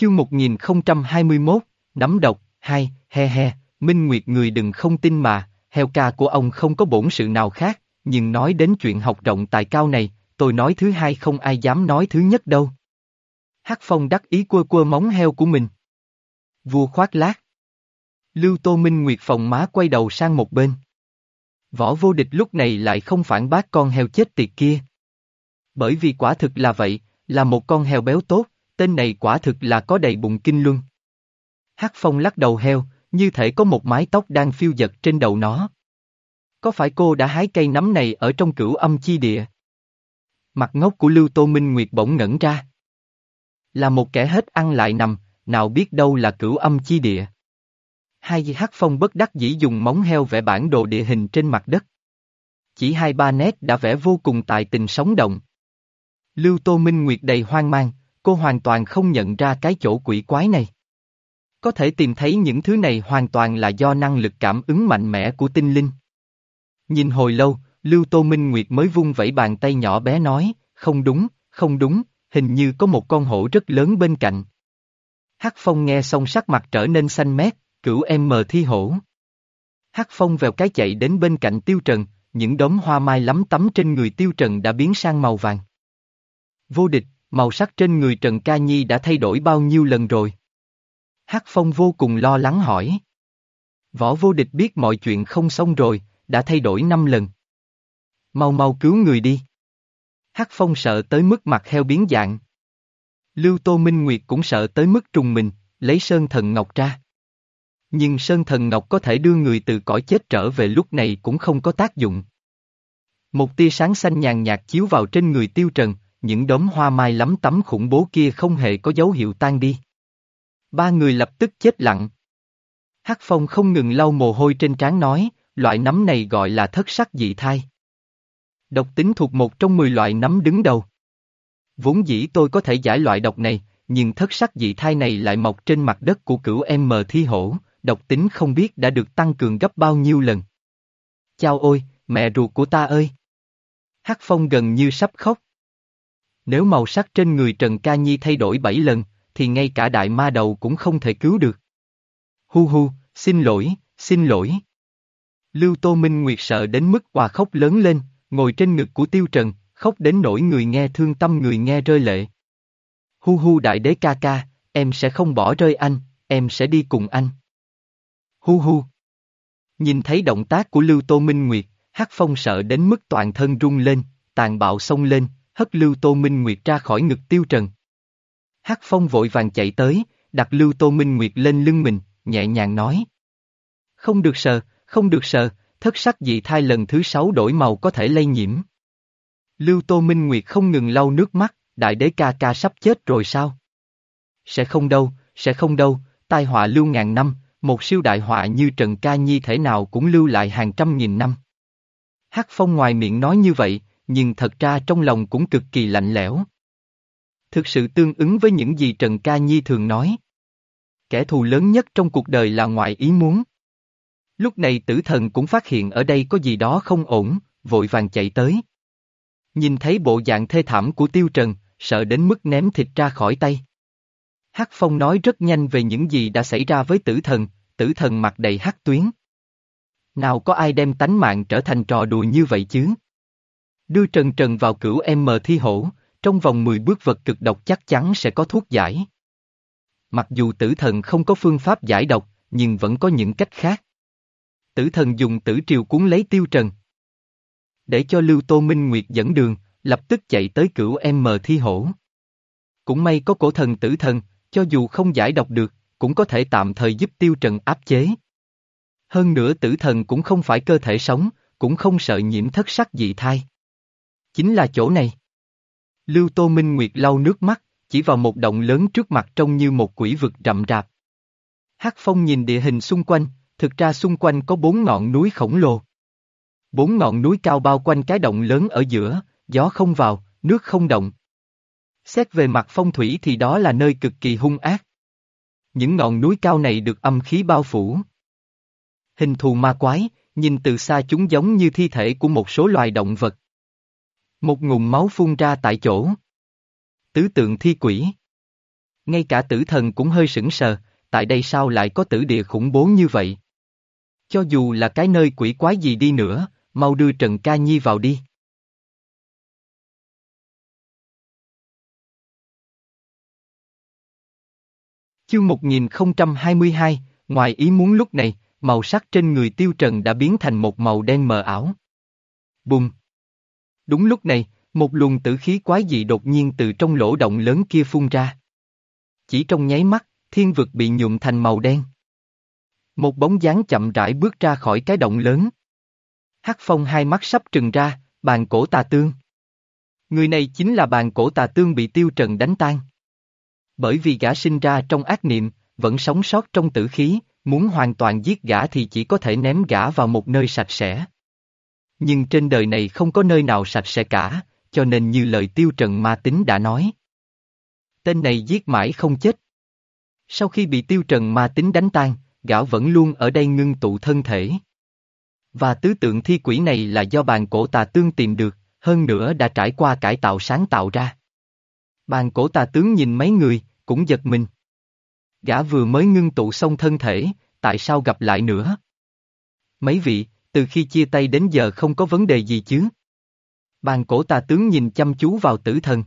Chương 1021, nắm độc, hai, he he, Minh Nguyệt người đừng không tin mà, heo ca của ông không có bổn sự nào khác, nhưng nói đến chuyện học rộng tài cao này, tôi nói thứ hai không ai dám nói thứ nhất đâu. Hát Phong đắc ý quơ quơ móng heo của mình. Vua khoát lát. Lưu Tô Minh Nguyệt phòng má quay đầu sang một bên. Võ vô địch lúc này lại không phản bác con heo chết tiệt kia. Bởi vì quả thực là vậy, là một con heo béo tốt, tên này quả thực là có đầy bụng kinh luân. Hắc Phong lắc đầu heo, như thể có một mái tóc đang phiêu dật trên đầu nó. Có phải cô đã hái cây nấm này ở trong cửu âm chi địa? Mặt ngốc của Lưu Tô Minh Nguyệt bỗng ngẩn ra. Là một kẻ hết ăn lại nằm, nào biết đâu là cửu âm chi địa. Hai hắc phong bất đắc dĩ dùng móng heo vẽ bản đồ địa hình trên mặt đất. Chỉ hai ba nét đã vẽ vô cùng tài tình sống động. Lưu Tô Minh Nguyệt đầy hoang mang, cô hoàn toàn không nhận ra cái chỗ quỷ quái này. Có thể tìm thấy những thứ này hoàn toàn là do năng lực cảm ứng mạnh mẽ của tinh linh. Nhìn hồi lâu, Lưu Tô Minh Nguyệt mới vung vẩy bàn tay nhỏ bé nói, không đúng, không đúng, hình như có một con hổ rất lớn bên cạnh. Hắc Phong nghe xong sắc mặt trở nên xanh mét, cửu em mờ thi hổ. Hắc Phong vèo cái chạy đến bên cạnh Tiêu Trần, những đốm hoa mai lắm tắm trên người Tiêu Trần đã biến sang màu vàng. Vô địch, màu sắc trên người Trần Ca Nhi đã thay đổi bao nhiêu lần rồi? Hắc Phong vô cùng lo lắng hỏi. Võ vô địch biết mọi chuyện không xong rồi, đã thay đổi năm lần. Mau mau cứu người đi. Hắc Phong sợ tới mức mặt heo biến dạng. Lưu Tô Minh Nguyệt cũng sợ tới mức trùng mình, lấy Sơn Thần Ngọc ra. Nhưng Sơn Thần Ngọc có thể đưa người từ cõi chết trở về lúc này cũng không có tác dụng. Một tia sáng xanh nhàn nhạt chiếu vào trên người Tiêu Trần, những đốm hoa mai lắm tắm khủng bố kia không hề có dấu hiệu tan đi. Ba người lập tức chết lặng. Hắc Phong không ngừng lau mồ hôi trên trán nói, loại nấm này gọi là thất sắc dị thai. Độc tính thuộc một trong mười loại nấm đứng đầu. Vốn dĩ tôi có thể giải loại độc này, nhưng thất sắc dị thai này lại mọc trên mặt đất của cửu em mờ thi hổ, độc tính không biết đã được tăng cường gấp bao nhiêu lần. Chao ôi, mẹ ruột của ta ơi! Hắc Phong gần như sắp khóc. Nếu màu sắc trên người Trần Ca Nhi thay đổi bảy lần, thì ngay cả đại ma đầu cũng không thể cứu được. Hu hu, xin lỗi, xin lỗi. Lưu Tô Minh Nguyệt sợ đến mức hòa khóc lớn lên, ngồi trên ngực của Tiêu Trần, khóc đến nỗi người nghe thương tâm người nghe rơi lệ. Hu hu đại đế ca ca, em sẽ không bỏ rơi anh, em sẽ đi cùng anh. Hu hu. Nhìn thấy động tác của Lưu Tô Minh Nguyệt, Hắc Phong sợ đến mức toàn thân rung lên, tàn bạo xông lên, hất Lưu Tô Minh Nguyệt ra khỏi ngực Tiêu Trần. Hắc Phong vội vàng chạy tới, đặt Lưu Tô Minh Nguyệt lên lưng mình, nhẹ nhàng nói. Không được sợ, không được sợ, thất sắc dị thai lần thứ sáu đổi màu có thể lây nhiễm. Lưu Tô Minh Nguyệt không ngừng lau nước mắt, đại đế ca ca sắp chết rồi sao? Sẽ không đâu, sẽ không đâu, tai họa lưu ngàn năm, một siêu đại họa như Trần Ca Nhi thể nào cũng lưu lại hàng trăm nghìn năm. Hắc Phong ngoài miệng nói như vậy, nhưng thật ra trong lòng cũng cực kỳ lạnh lẽo. Thực sự tương ứng với những gì Trần Ca Nhi thường nói. Kẻ thù lớn nhất trong cuộc đời là ngoại ý muốn. Lúc này tử thần cũng phát hiện ở đây có gì đó không ổn, vội vàng chạy tới. Nhìn thấy bộ dạng thê thảm của Tiêu Trần, sợ đến mức ném thịt ra khỏi tay. Hắc Phong nói rất nhanh về những gì đã xảy ra với tử thần, tử thần mặt đầy hắc tuyến. Nào có ai đem tánh mạng trở thành trò đùa như vậy chứ? Đưa Trần Trần vào cửu em mờ thi hổ, trong vòng 10 bước vật cực độc chắc chắn sẽ có thuốc giải. Mặc dù tử thần không có phương pháp giải độc, nhưng vẫn có những cách khác. Tử thần dùng tử triều cuốn lấy tiêu trần. Để cho Lưu Tô Minh Nguyệt dẫn đường, lập tức chạy tới cửu em mờ thi hổ. Cũng may có cổ thần tử thần, cho dù không giải độc được, cũng có thể tạm thời giúp tiêu trần áp chế. Hơn nữa tử thần cũng không phải cơ thể sống, cũng không sợ nhiễm thất sắc dị thai. Chính là chỗ này. Lưu Tô Minh Nguyệt lau nước mắt, chỉ vào một động lớn trước mặt trông như một quỷ vực rậm rạp. Hắc Phong nhìn địa hình xung quanh, thực ra xung quanh có bốn ngọn núi khổng lồ. Bốn ngọn núi cao bao quanh cái động lớn ở giữa, gió không vào, nước không động. Xét về mặt phong thủy thì đó là nơi cực kỳ hung ác. Những ngọn núi cao này được âm khí bao phủ. Hình thù ma quái, nhìn từ xa chúng giống như thi thể của một số loài động vật. Một ngụm máu phun ra tại chỗ. Tứ tượng thi quỷ. Ngay cả tử thần cũng hơi sững sờ, tại đây sao lại có tử địa khủng bố như vậy? Cho dù là cái nơi quỷ quái gì đi nữa, mau đưa Trần Ca Nhi vào đi. Chương 1022, ngoài ý muốn lúc này, màu sắc trên người tiêu trần đã biến thành một màu đen mờ ảo. Bùng! Đúng lúc này, một luồng tử khí quái dị đột nhiên từ trong lỗ động lớn kia phun ra. Chỉ trong nháy mắt, thiên vực bị nhuộm thành màu đen. Một bóng dáng chậm rãi bước ra khỏi cái động lớn. Hắc phong hai mắt sắp trừng ra, bàn cổ tà tương. Người này chính là bàn cổ tà tương bị tiêu trần đánh tan. Bởi vì gã sinh ra trong ác niệm, vẫn sống sót trong tử khí, muốn hoàn toàn giết gã thì chỉ có thể ném gã vào một nơi sạch sẽ. Nhưng trên đời này không có nơi nào sạch sẽ cả, cho nên như lời tiêu trần ma tính đã nói. Tên này giết mãi không chết. Sau khi bị tiêu trần ma tính đánh tan, gã vẫn luôn ở đây ngưng tụ thân thể. Và tứ tượng thi quỷ này là do bàn cổ tà tương tìm được, hơn nữa đã trải qua cải tạo sáng tạo ra. Bàn cổ tà tướng nhìn mấy người, cũng giật mình. Gã vừa mới ngưng tụ xong thân thể, tại sao gặp lại nữa? Mấy vị, từ khi chia tay đến giờ không có vấn đề gì chứ? Bàn cổ tà tướng nhìn chăm chú vào tử thần.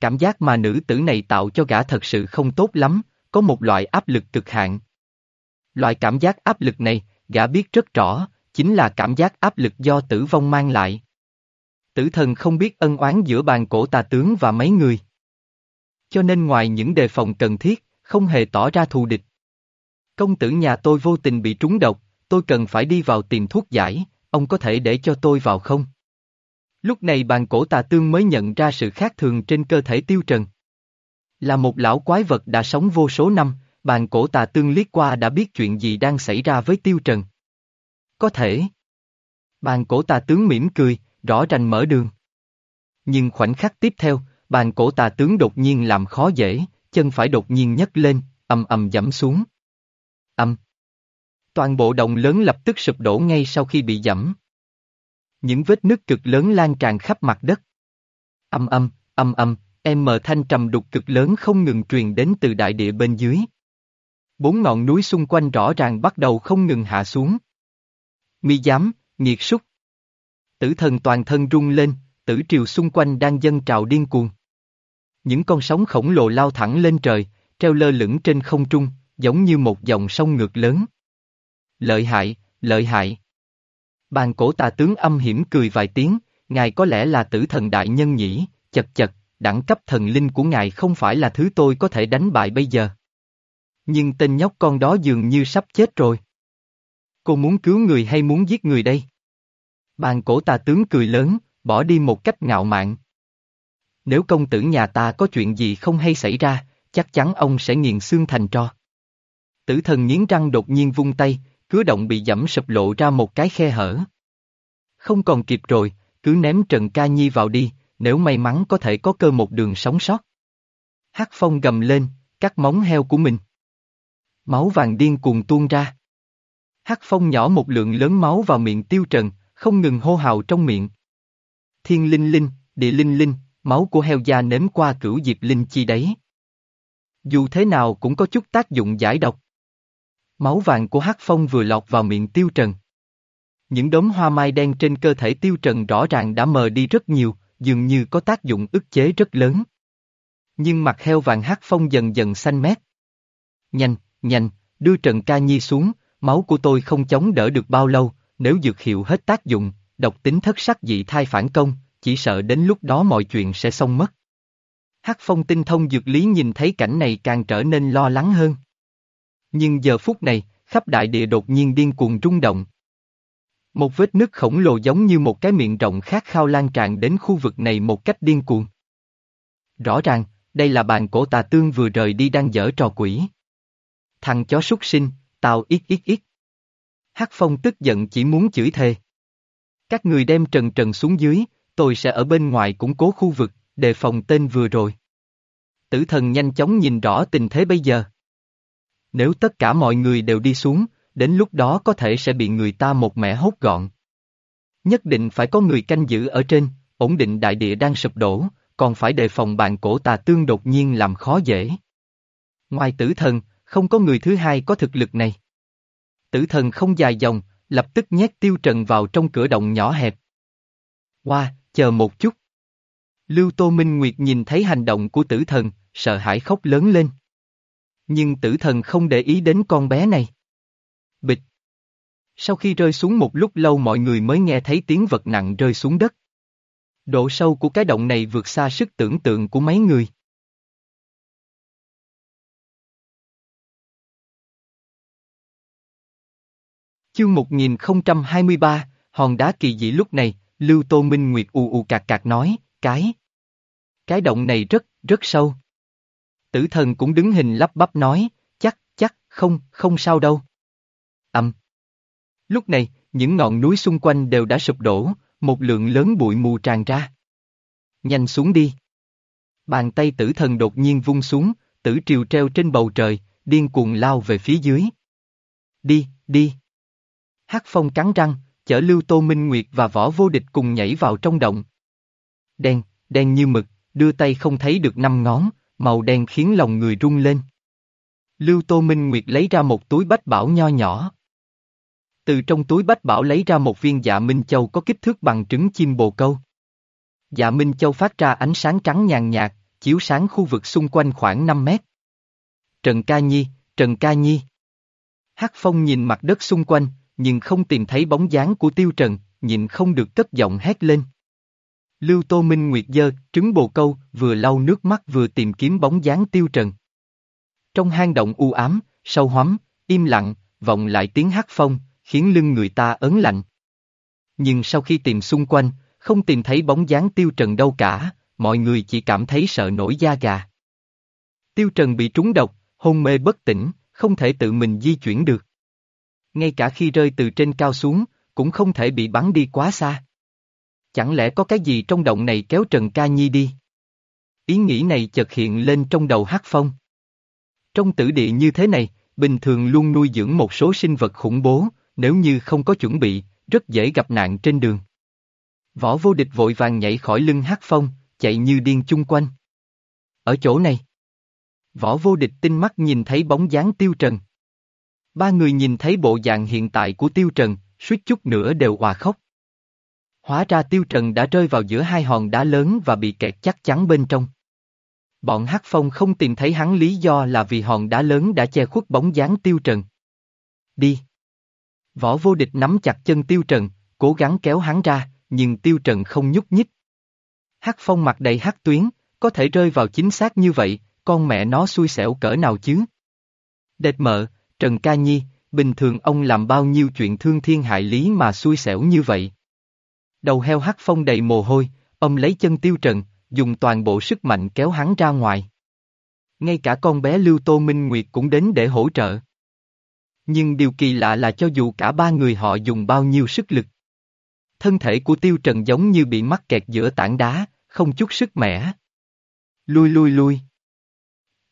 Cảm giác mà nữ tử này tạo cho gã thật sự không tốt lắm, có một loại áp lực cực hạn. Loại cảm giác áp lực này, gã biết rất rõ, chính là cảm giác áp lực do tử vong mang lại. Tử thần không biết ân oán giữa bàn cổ tà tướng và mấy người. Cho nên ngoài những đề phòng cần thiết, không hề tỏ ra thù địch. Công tử nhà tôi vô tình bị trúng độc, tôi cần phải đi vào tìm thuốc giải, ông có thể để cho tôi vào không? Lúc này bàn cổ tà tương mới nhận ra sự khác thường trên cơ thể tiêu trần. Là một lão quái vật đã sống vô số năm, bàn cổ tà tương liếc qua đã biết chuyện gì đang xảy ra với tiêu trần. Có thể. Bàn cổ tà tướng mỉm cười, rõ ràng mở đường. Nhưng khoảnh khắc tiếp theo, bàn cổ tà tướng đột nhiên làm khó dễ, chân phải đột nhiên nhấc lên, ầm ầm dẫm xuống. Âm. Toàn bộ đồng lớn lập tức sụp đổ ngay sau khi bị dẫm. Những vết nứt cực lớn lan tràn khắp mặt đất. Âm âm, âm âm, em mờ thanh trầm đục cực lớn không ngừng truyền đến từ đại địa bên dưới. Bốn ngọn núi xung quanh rõ ràng bắt đầu không ngừng hạ xuống. Mi dám, nghiệt súc. Tử thần toàn thân rung lên, tử triều xung quanh đang dâng trào điên cuồng. Những con sóng khổng lồ lao thẳng lên trời, treo lơ lửng trên không trung, giống như một dòng sông ngược lớn. Lợi hại, lợi hại. Bàn cổ tà tướng âm hiểm cười vài tiếng, ngài có lẽ là tử thần đại nhân nhỉ, chật chật, đẳng cấp thần linh của ngài không phải là thứ tôi có thể đánh bại bây giờ. Nhưng tên nhóc con đó dường như sắp chết rồi. Cô muốn cứu người hay muốn giết người đây? Bàn cổ tà tướng cười lớn, bỏ đi một cách ngạo mạn. Nếu công tử nhà ta có chuyện gì không hay xảy ra, chắc chắn ông sẽ nghiền xương thành tro. Tử thần nghiến răng đột nhiên vung tay, cứ động bị dẫm sụp lộ ra một cái khe hở. Không còn kịp rồi, cứ ném Trần Ca Nhi vào đi, nếu may mắn có thể có cơ một đường sống sót. Hắc phong gầm lên, cắt móng heo của mình. Máu vàng điên cuồng tuôn ra. Hắc phong nhỏ một lượng lớn máu vào miệng tiêu trần, không ngừng hô hào trong miệng. Thiên linh linh, địa linh linh, máu của heo da nếm qua cửu diệp linh chi đấy. Dù thế nào cũng có chút tác dụng giải độc. Máu vàng của hắc phong vừa lọt vào miệng tiêu trần. Những đốm hoa mai đen trên cơ thể tiêu trần rõ ràng đã mờ đi rất nhiều, dường như có tác dụng ức chế rất lớn. Nhưng mặt heo vàng hắc phong dần dần xanh mét. Nhanh, nhanh, đưa Trần Ca Nhi xuống, máu của tôi không chống đỡ được bao lâu, nếu dược hiệu hết tác dụng, độc tính thất sắc dị thai phản công, chỉ sợ đến lúc đó mọi chuyện sẽ xong mất. Hắc phong tinh thông dược lý nhìn thấy cảnh này càng trở nên lo lắng hơn. Nhưng giờ phút này, khắp đại địa đột nhiên điên cuồng rung động. Một vết nứt khổng lồ giống như một cái miệng rộng khát khao lan tràn đến khu vực này một cách điên cuồng. Rõ ràng, đây là bàn cổ tà tương vừa rời đi đang dở trò quỷ. Thằng chó súc sinh, tao ít ít ít. Hắc Phong tức giận chỉ muốn chửi thề. Các người đem trần trần xuống dưới, tôi sẽ ở bên ngoài củng cố khu vực, đề phòng tên vừa rồi. Tử thần nhanh chóng nhìn rõ tình thế bây giờ. Nếu tất cả mọi người đều đi xuống, đến lúc đó có thể sẽ bị người ta một mẻ hốt gọn. Nhất định phải có người canh giữ ở trên, ổn định đại địa đang sụp đổ, còn phải đề phòng bàn cổ tà tương đột nhiên làm khó dễ. Ngoài tử thần, không có người thứ hai có thực lực này. Tử thần không dài dòng, lập tức nhét tiêu trần vào trong cửa động nhỏ hẹp. Qua, wow, chờ một chút. Lưu Tô Minh Nguyệt nhìn thấy hành động của tử thần, sợ hãi khóc lớn lên. Nhưng tử thần không để ý đến con bé này. Bịch. Sau khi rơi xuống một lúc lâu mọi người mới nghe thấy tiếng vật nặng rơi xuống đất. Độ sâu của cái động này vượt xa sức tưởng tượng của mấy người. Chương 1023, hòn đá kỳ dị lúc này, Lưu Tô Minh Nguyệt ù ù cạc cạc nói, cái. Cái động này rất, rất sâu. Tử thần cũng đứng hình lắp bắp nói, chắc, chắc, không, không sao đâu. Âm. Lúc này, những ngọn núi xung quanh đều đã sụp đổ, một lượng lớn bụi mù tràn ra. Nhanh xuống đi. Bàn tay tử thần đột nhiên vung xuống, tử triều treo trên bầu trời, điên cuồng lao về phía dưới. Đi, đi. Hắc phong cắn răng, chở Lưu Tô Minh Nguyệt và Võ Vô Địch cùng nhảy vào trong động. Đen, đen như mực, đưa tay không thấy được năm ngón, màu đen khiến lòng người rung lên. Lưu Tô Minh Nguyệt lấy ra một túi bách bảo nho nhỏ. Từ trong túi bách bảo lấy ra một viên dạ Minh Châu có kích thước bằng trứng chim bồ câu. Dạ Minh Châu phát ra ánh sáng trắng nhàn nhạt, chiếu sáng khu vực xung quanh khoảng 5 mét. Trần Ca Nhi, Trần Ca Nhi. Hắc Phong nhìn mặt đất xung quanh, nhưng không tìm thấy bóng dáng của Tiêu Trần, nhìn không được cất giọng hét lên. Lưu Tô Minh Nguyệt dơ, trứng bồ câu, vừa lau nước mắt vừa tìm kiếm bóng dáng Tiêu Trần. Trong hang động u ám, sâu hoắm, im lặng, vọng lại tiếng hát phong, khiến lưng người ta ớn lạnh. Nhưng sau khi tìm xung quanh, không tìm thấy bóng dáng Tiêu Trần đâu cả, mọi người chỉ cảm thấy sợ nổi da gà. Tiêu Trần bị trúng độc, hôn mê bất tỉnh, không thể tự mình di chuyển được. Ngay cả khi rơi từ trên cao xuống, cũng không thể bị bắn đi quá xa. Chẳng lẽ có cái gì trong động này kéo Trần Ca Nhi đi? Ý nghĩ này chợt hiện lên trong đầu hát phong. Trong tử địa như thế này, bình thường luôn nuôi dưỡng một số sinh vật khủng bố, nếu như không có chuẩn bị, rất dễ gặp nạn trên đường. Võ vô địch vội vàng nhảy khỏi lưng hát phong, chạy như điên chung quanh. Ở chỗ này, võ vô địch tinh mắt nhìn thấy bóng dáng tiêu trần. Ba người nhìn thấy bộ dạng hiện tại của tiêu trần, suýt chút nữa đều hòa khóc. Hóa ra tiêu trần đã rơi vào giữa hai hòn đá lớn và bị kẹt chắc chắn bên trong. Bọn Hắc Phong không tìm thấy hắn lý do là vì hòn đá lớn đã che khuất bóng dáng tiêu trần. Đi. Võ vô địch nắm chặt chân tiêu trần, cố gắng kéo hắn ra, nhưng tiêu trần không nhúc nhích. Hắc Phong mặt đầy hắc tuyến, có thể rơi vào chính xác như vậy, con mẹ nó xui xẻo cỡ nào chứ? Đệt mợ, Trần Ca Nhi, bình thường ông làm bao nhiêu chuyện thương thiên hại lý mà xui xẻo như vậy? Đầu heo hắc phong đầy mồ hôi, ông lấy chân tiêu trần, dùng toàn bộ sức mạnh kéo hắn ra ngoài. Ngay cả con bé Lưu Tô Minh Nguyệt cũng đến để hỗ trợ. Nhưng điều kỳ lạ là cho dù cả ba người họ dùng bao nhiêu sức lực. Thân thể của tiêu trần giống như bị mắc kẹt giữa tảng đá, không chút sức mẻ. Lui lui lui.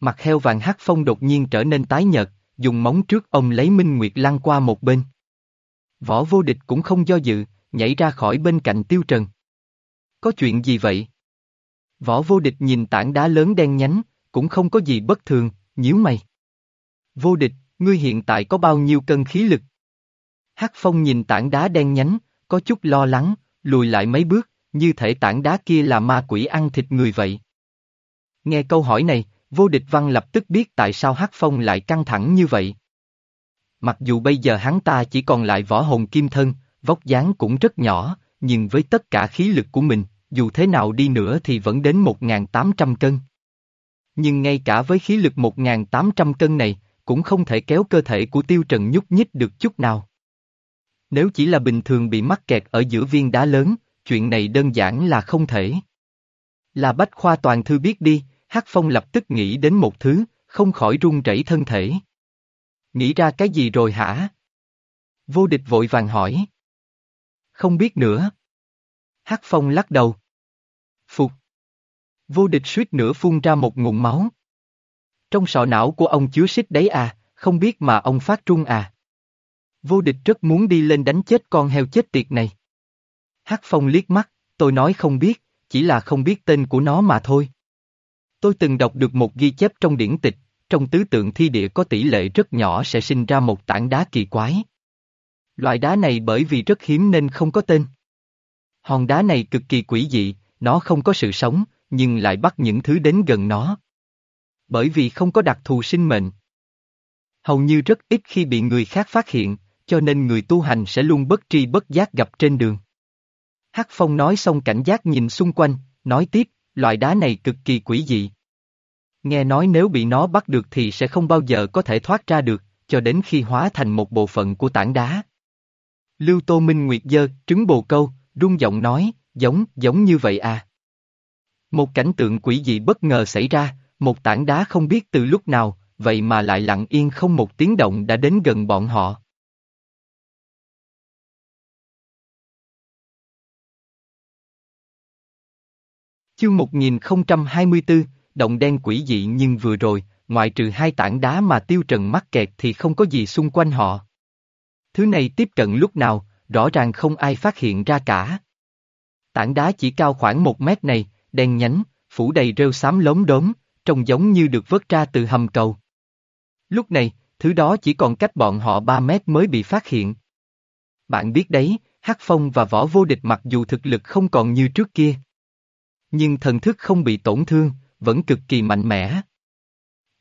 Mặt heo vàng hắc phong đột nhiên trở nên tái nhợt, dùng móng trước ông lấy Minh Nguyệt lăn qua một bên. Võ vô địch cũng không do dự, nhảy ra khỏi bên cạnh tiêu trần. Có chuyện gì vậy? Võ vô địch nhìn tảng đá lớn đen nhánh, cũng không có gì bất thường, nhíu mày. Vô địch, ngươi hiện tại có bao nhiêu cân khí lực? Hắc phong nhìn tảng đá đen nhánh, có chút lo lắng, lùi lại mấy bước, như thể tảng đá kia là ma quỷ ăn thịt người vậy. Nghe câu hỏi này, vô địch văn lập tức biết tại sao Hắc phong lại căng thẳng như vậy. Mặc dù bây giờ hắn ta chỉ còn lại võ hồn kim thân, vóc dáng cũng rất nhỏ, nhưng với tất cả khí lực của mình, dù thế nào đi nữa thì vẫn đến 1.800 cân. Nhưng ngay cả với khí lực 1.800 cân này, cũng không thể kéo cơ thể của Tiêu Trần nhúc nhích được chút nào. Nếu chỉ là bình thường bị mắc kẹt ở giữa viên đá lớn, chuyện này đơn giản là không thể. Là Bách Khoa Toàn Thư biết đi, Hắc Phong lập tức nghĩ đến một thứ, không khỏi run rẩy thân thể. Nghĩ ra cái gì rồi hả? Vô địch vội vàng hỏi. Không biết nữa. Hắc Phong lắc đầu. Phục. Vô địch suýt nữa phun ra một ngụm máu. Trong sọ não của ông chứa xích đấy à, không biết mà ông phát trung à. Vô địch rất muốn đi lên đánh chết con heo chết tiệt này. Hắc Phong liếc mắt, tôi nói không biết, chỉ là không biết tên của nó mà thôi. Tôi từng đọc được một ghi chép trong điển tịch, trong tứ tượng thi địa có tỷ lệ rất nhỏ sẽ sinh ra một tảng đá kỳ quái. Loại đá này bởi vì rất hiếm nên không có tên. Hòn đá này cực kỳ quỷ dị, nó không có sự sống, nhưng lại bắt những thứ đến gần nó. Bởi vì không có đặc thù sinh mệnh. Hầu như rất ít khi bị người khác phát hiện, cho nên người tu hành sẽ luôn bất tri bất giác gặp trên đường. Hắc Phong nói xong cảnh giác nhìn xung quanh, nói tiếp, loại đá này cực kỳ quỷ dị. Nghe nói nếu bị nó bắt được thì sẽ không bao giờ có thể thoát ra được, cho đến khi hóa thành một bộ phận của tảng đá. Lưu Tô Minh Nguyệt dơ, trứng bồ câu, rung giọng nói, giống, giống như vậy à. Một cảnh tượng quỷ dị bất ngờ xảy ra, một tảng đá không biết từ lúc nào, vậy mà lại lặng yên không một tiếng động đã đến gần bọn họ. Chương 1024, động đen quỷ dị nhưng vừa rồi, ngoại trừ hai tảng đá mà tiêu trần mắc kẹt thì không có gì xung quanh họ. Thứ này tiếp cận lúc nào, rõ ràng không ai phát hiện ra cả. Tảng đá chỉ cao khoảng một mét này, đen nhánh, phủ đầy rêu xám lốm đốm, trông giống như được vớt ra từ hầm cầu. Lúc này, thứ đó chỉ còn cách bọn họ 3 mét mới bị phát hiện. Bạn biết đấy, Hắc Phong và Võ Vô Địch mặc dù thực lực không còn như trước kia. Nhưng thần thức không bị tổn thương, vẫn cực kỳ mạnh mẽ.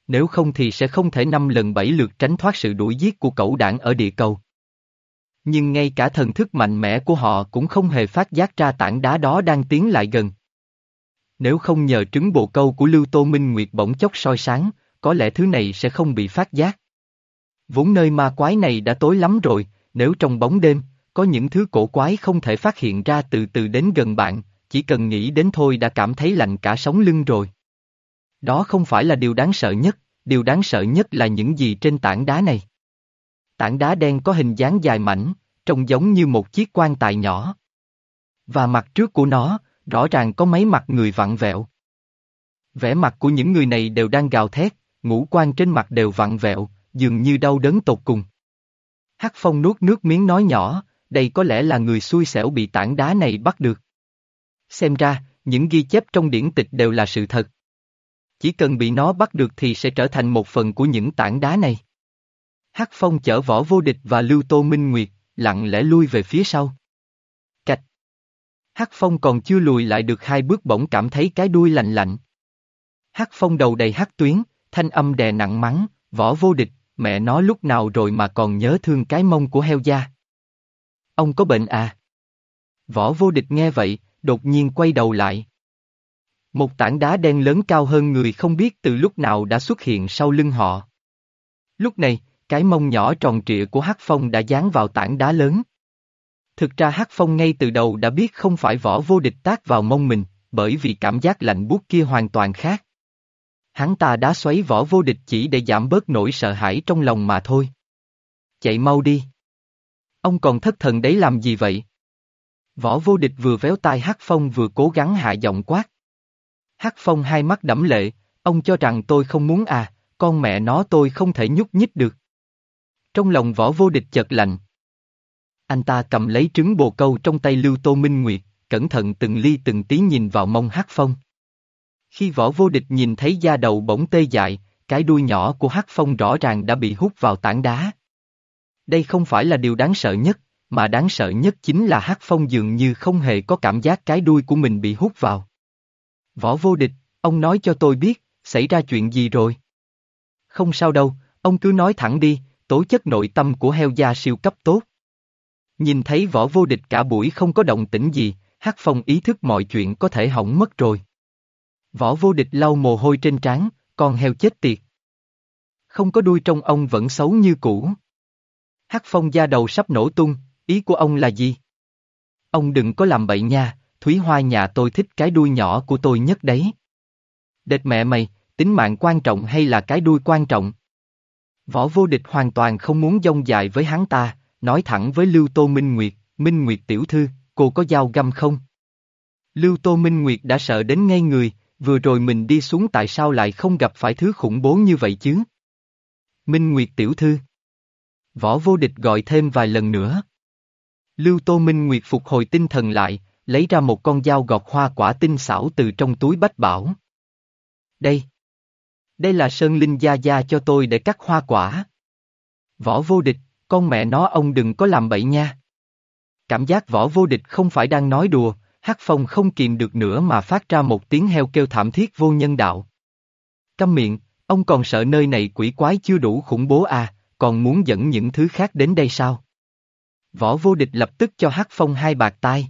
Nếu không thì sẽ không thể năm lần bảy lượt tránh thoát sự đuổi giết của cẩu đảng ở địa cầu. Nhưng ngay cả thần thức mạnh mẽ của họ cũng không hề phát giác ra tảng đá đó đang tiến lại gần. Nếu không nhờ trứng bộ câu của Lưu Tô Minh Nguyệt bỗng chốc soi sáng, có lẽ thứ này sẽ không bị phát giác. Vốn nơi ma quái này đã tối lắm rồi, nếu trong bóng đêm, có những thứ cổ quái không thể phát hiện ra từ từ đến gần bạn, chỉ cần nghĩ đến thôi đã cảm thấy lạnh cả sống lưng rồi. Đó không phải là điều đáng sợ nhất, điều đáng sợ nhất là những gì trên tảng đá này. Tảng đá đen có hình dáng dài mảnh, trông giống như một chiếc quan tài nhỏ. Và mặt trước của nó, rõ ràng có mấy mặt người vặn vẹo. Vẻ mặt của những người này đều đang gào thét, ngũ quan trên mặt đều vặn vẹo, dường như đau đớn tột cùng. Hắc Phong nuốt nước miếng nói nhỏ, đây có lẽ là người xui xẻo bị tảng đá này bắt được. Xem ra, những ghi chép trong điển tịch đều là sự thật. Chỉ cần bị nó bắt được thì sẽ trở thành một phần của những tảng đá này. Hắc Phong chở võ vô địch và Lưu Tô Minh Nguyệt, lặng lẽ lui về phía sau. Cạch. Hắc Phong còn chưa lùi lại được hai bước bỗng cảm thấy cái đuôi lạnh lạnh. Hắc Phong đầu đầy hắc tuyến, thanh âm đè nặng mắng, võ vô địch, mẹ nó lúc nào rồi mà còn nhớ thương cái mông của heo da. Ông có bệnh à? Võ vô địch nghe vậy, đột nhiên quay đầu lại. Một tảng đá đen lớn cao hơn người không biết từ lúc nào đã xuất hiện sau lưng họ. Lúc này, cái mông nhỏ tròn trịa của Hắc Phong đã dán vào tảng đá lớn. Thực ra Hắc Phong ngay từ đầu đã biết không phải võ vô địch tác vào mông mình, bởi vì cảm giác lạnh buốt kia hoàn toàn khác. Hắn ta đã xoáy võ vô địch chỉ để giảm bớt nỗi sợ hãi trong lòng mà thôi. Chạy mau đi. Ông còn thất thần đấy làm gì vậy? Võ vô địch vừa véo tai Hắc Phong vừa cố gắng hạ giọng quát. Hắc Phong hai mắt đẫm lệ, ông cho rằng tôi không muốn à, con mẹ nó tôi không thể nhúc nhích được. Trong lòng võ vô địch chợt lạnh. Anh ta cầm lấy trứng bồ câu trong tay Lưu Tô Minh Nguyệt, cẩn thận từng ly từng tí nhìn vào mông Hắc Phong. Khi võ vô địch nhìn thấy da đầu bỗng tê dại, cái đuôi nhỏ của Hắc Phong rõ ràng đã bị hút vào tảng đá. Đây không phải là điều đáng sợ nhất, mà đáng sợ nhất chính là Hắc Phong dường như không hề có cảm giác cái đuôi của mình bị hút vào. Võ vô địch, ông nói cho tôi biết, xảy ra chuyện gì rồi? Không sao đâu, ông cứ nói thẳng đi, tố chất nội tâm của heo da siêu cấp tốt. Nhìn thấy võ vô địch cả buổi không có động tĩnh gì, Hắc Phong ý thức mọi chuyện có thể hỏng mất rồi. Võ vô địch lau mồ hôi trên trán, con heo chết tiệt. Không có đuôi trong ông vẫn xấu như cũ. Hắc Phong da đầu sắp nổ tung, ý của ông là gì? Ông đừng có làm bậy nha, Thúy Hoa nhà tôi thích cái đuôi nhỏ của tôi nhất đấy. Đệt mẹ mày, tính mạng quan trọng hay là cái đuôi quan trọng? Võ vô địch hoàn toàn không muốn dông dài với hắn ta, nói thẳng với Lưu Tô Minh Nguyệt, Minh Nguyệt tiểu thư, cô có dao găm không? Lưu Tô Minh Nguyệt đã sợ đến ngay người, vừa rồi mình đi xuống tại sao lại không gặp phải thứ khủng bố như vậy chứ? Minh Nguyệt tiểu thư. Võ vô địch gọi thêm vài lần nữa. Lưu Tô Minh Nguyệt phục hồi tinh thần lại, lấy ra một con dao gọt hoa quả tinh xảo từ trong túi bách bảo. Đây. Đây là Sơn Linh Gia Gia cho tôi để cắt hoa quả. Võ vô địch, con mẹ nó ông đừng có làm bậy nha. Cảm giác võ vô địch không phải đang nói đùa, Hắc Phong không kìm được nữa mà phát ra một tiếng heo kêu thảm thiết vô nhân đạo. Câm miệng, ông còn sợ nơi này quỷ quái chưa đủ khủng bố à, còn muốn dẫn những thứ khác đến đây sao? Võ vô địch lập tức cho Hắc Phong hai bạc tai.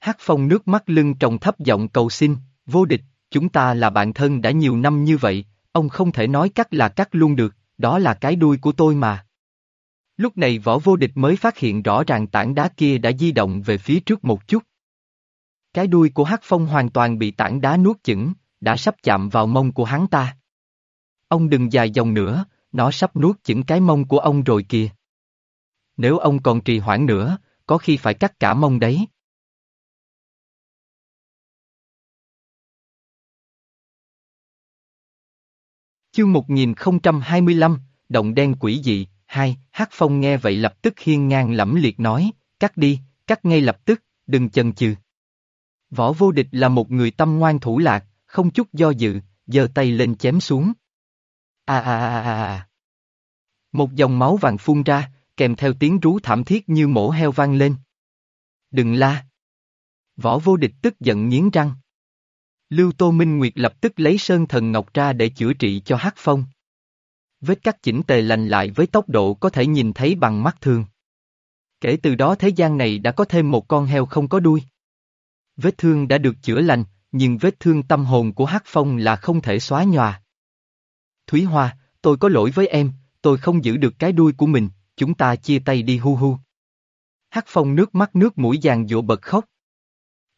Hắc Phong nước mắt lưng tròng thấp giọng cầu xin, vô địch, chúng ta là bạn thân đã nhiều năm như vậy, ông không thể nói cắt là cắt luôn được, đó là cái đuôi của tôi mà. Lúc này võ vô địch mới phát hiện rõ ràng tảng đá kia đã di động về phía trước một chút. Cái đuôi của Hắc Phong hoàn toàn bị tảng đá nuốt chửng, đã sắp chạm vào mông của hắn ta. Ông đừng dài dòng nữa, nó sắp nuốt chửng cái mông của ông rồi kìa. Nếu ông còn trì hoãn nữa, có khi phải cắt cả mông đấy. Chương 1025, Động đen quỷ dị, hai, Hắc Phong nghe vậy lập tức hiên ngang lẫm liệt nói, cắt đi, cắt ngay lập tức, đừng chần chừ. Võ vô địch là một người tâm ngoan thủ lạc, không chút do dự, giơ tay lên chém xuống. À à à à à. Một dòng máu vàng phun ra, kèm theo tiếng rú thảm thiết như mổ heo vang lên. Đừng la. Võ vô địch tức giận nghiến răng. Lưu Tô Minh Nguyệt lập tức lấy sơn thần ngọc ra để chữa trị cho Hắc Phong. Vết cắt chỉnh tề lành lại với tốc độ có thể nhìn thấy bằng mắt thường. Kể từ đó thế gian này đã có thêm một con heo không có đuôi. Vết thương đã được chữa lành, nhưng vết thương tâm hồn của Hắc Phong là không thể xóa nhòa. Thúy Hoa, tôi có lỗi với em, tôi không giữ được cái đuôi của mình, chúng ta chia tay đi hu hu. Hắc Phong nước mắt nước mũi giàn dụa bật khóc.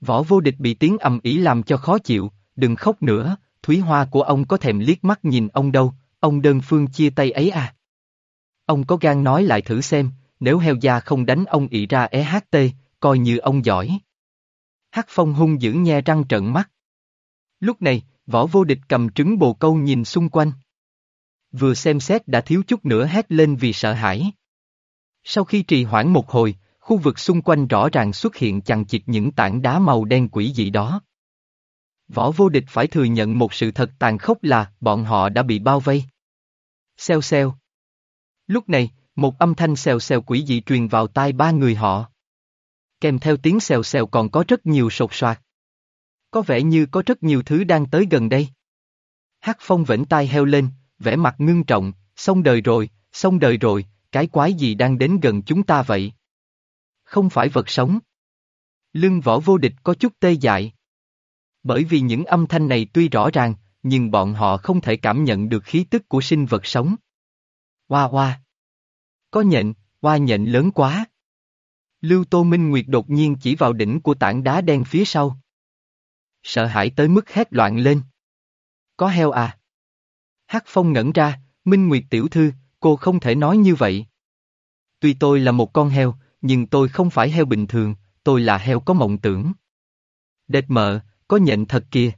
Võ vô địch bị tiếng ầm ĩ làm cho khó chịu, đừng khóc nữa, Thúy Hoa của ông có thèm liếc mắt nhìn ông đâu, ông đơn phương chia tay ấy à. Ông có gan nói lại thử xem, nếu heo da không đánh ông ị ra é hát tê, coi như ông giỏi. Hắc Phong hung dữ nhe răng trợn mắt. Lúc này, võ vô địch cầm trứng bồ câu nhìn xung quanh. Vừa xem xét đã thiếu chút nữa hét lên vì sợ hãi. Sau khi trì hoãn một hồi, khu vực xung quanh rõ ràng xuất hiện chằng chịt những tảng đá màu đen quỷ dị đó. Võ vô địch phải thừa nhận một sự thật tàn khốc là bọn họ đã bị bao vây. Xeo xeo. Lúc này, một âm thanh xèo xèo quỷ dị truyền vào tai ba người họ. Kèm theo tiếng xèo xèo còn có rất nhiều sột soạt. Có vẻ như có rất nhiều thứ đang tới gần đây. Hắc phong vĩnh tai heo lên, vẻ mặt ngưng trọng, xong đời rồi, xong đời rồi, cái quái gì đang đến gần chúng ta vậy? Không phải vật sống. Lưng võ vô địch có chút tê dại. Bởi vì những âm thanh này tuy rõ ràng, nhưng bọn họ không thể cảm nhận được khí tức của sinh vật sống. Hoa hoa. Có nhện, hoa nhện lớn quá. Lưu Tô Minh Nguyệt đột nhiên chỉ vào đỉnh của tảng đá đen phía sau. Sợ hãi tới mức hét loạn lên. Có heo à? Hắc Phong ngẩn ra, Minh Nguyệt tiểu thư, cô không thể nói như vậy. Tuy tôi là một con heo, nhưng tôi không phải heo bình thường, tôi là heo có mộng tưởng. Đệt mợ, có nhện thật kìa.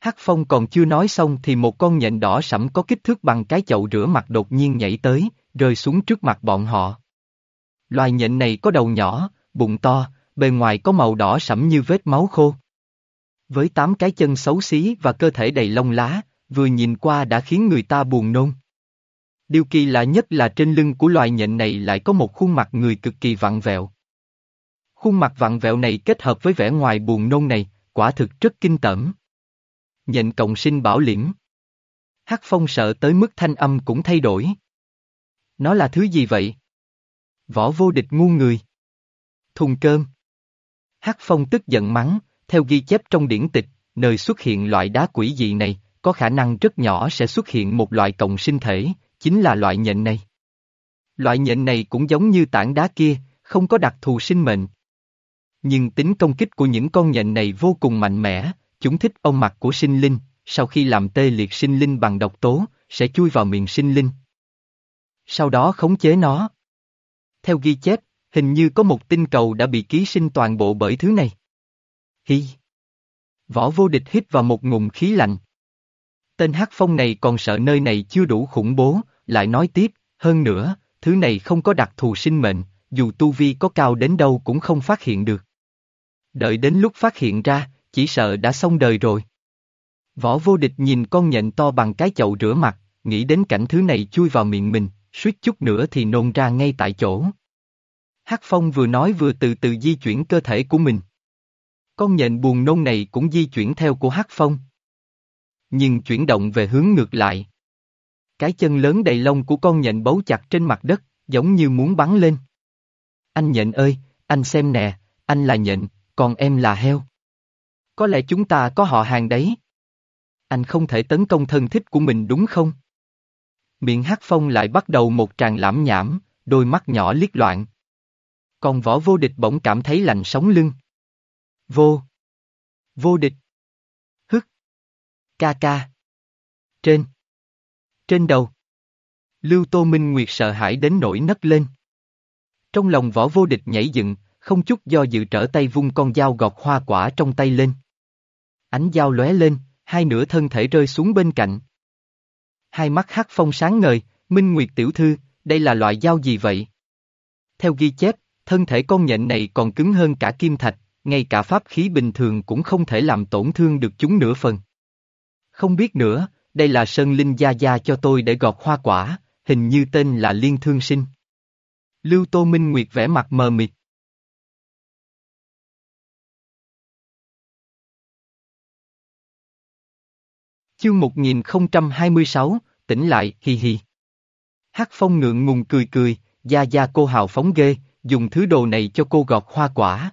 Hắc Phong còn chưa nói xong thì một con nhện đỏ sẫm có kích thước bằng cái chậu rửa mặt đột nhiên nhảy tới, rơi xuống trước mặt bọn họ. Loài nhện này có đầu nhỏ, bụng to, bề ngoài có màu đỏ sẫm như vết máu khô. Với tám cái chân xấu xí và cơ thể đầy lông lá, vừa nhìn qua đã khiến người ta buồn nôn. Điều kỳ lạ nhất là trên lưng của loài nhện này lại có một khuôn mặt người cực kỳ vặn vẹo. Khuôn mặt vặn vẹo này kết hợp với vẻ ngoài buồn nôn này, quả thực rất kinh tởm. Nhện cộng sinh bảo liễm. Hắc Phong sợ tới mức thanh âm cũng thay đổi. Nó là thứ gì vậy? Võ vô địch ngu người. Thùng cơm. Hắc Phong tức giận mắng, theo ghi chép trong điển tịch, nơi xuất hiện loại đá quỷ dị này, có khả năng rất nhỏ sẽ xuất hiện một loại cộng sinh thể, chính là loại nhện này. Loại nhện này cũng giống như tảng đá kia, không có đặc thù sinh mệnh. Nhưng tính công kích của những con nhện này vô cùng mạnh mẽ, chúng thích ông mặt của sinh linh, sau khi làm tê liệt sinh linh bằng độc tố, sẽ chui vào miệng sinh linh. Sau đó khống chế nó. Theo ghi chép, hình như có một tinh cầu đã bị ký sinh toàn bộ bởi thứ này. Hi. Võ vô địch hít vào một ngụm khí lạnh. Tên hắc phong này còn sợ nơi này chưa đủ khủng bố, lại nói tiếp, hơn nữa, thứ này không có đặc thù sinh mệnh, dù tu vi có cao đến đâu cũng không phát hiện được. Đợi đến lúc phát hiện ra, chỉ sợ đã xong đời rồi. Võ vô địch nhìn con nhện to bằng cái chậu rửa mặt, nghĩ đến cảnh thứ này chui vào miệng mình, suýt chút nữa thì nôn ra ngay tại chỗ. Hắc Phong vừa nói vừa từ từ di chuyển cơ thể của mình. Con nhện buồn nôn này cũng di chuyển theo của Hắc Phong. Nhưng chuyển động về hướng ngược lại. Cái chân lớn đầy lông của con nhện bấu chặt trên mặt đất, giống như muốn bắn lên. Anh nhện ơi, anh xem nè, anh là nhện, còn em là heo. Có lẽ chúng ta có họ hàng đấy. Anh không thể tấn công thân thích của mình đúng không? Miệng Hắc Phong lại bắt đầu một tràng lãm nhảm, đôi mắt nhỏ liếc loạn. Còn võ vô địch bỗng cảm thấy lạnh sống lưng. Vô. Vô địch. Hức. Ca ca. Trên. Trên đầu. Lưu Tô Minh Nguyệt sợ hãi đến nỗi nấc lên. Trong lòng võ vô địch nhảy dựng, không chút do dự trở tay vung con dao gọt hoa quả trong tay lên. Ánh dao lóe lên, hai nửa thân thể rơi xuống bên cạnh. Hai mắt hắc phong sáng ngời, Minh Nguyệt tiểu thư, đây là loại dao gì vậy? Theo ghi chép, thân thể con nhện này còn cứng hơn cả kim thạch, ngay cả pháp khí bình thường cũng không thể làm tổn thương được chúng nửa phần. Không biết nữa, đây là Sơn Linh Gia Gia cho tôi để gọt hoa quả, hình như tên là Liên Thương Sinh. Lưu Tô Minh Nguyệt vẽ mặt mờ mịt. Chương 1026, tỉnh lại, hi hi. Hắc Phong ngượng ngùng cười cười, gia gia cô hào phóng ghê, dùng thứ đồ này cho cô gọt hoa quả.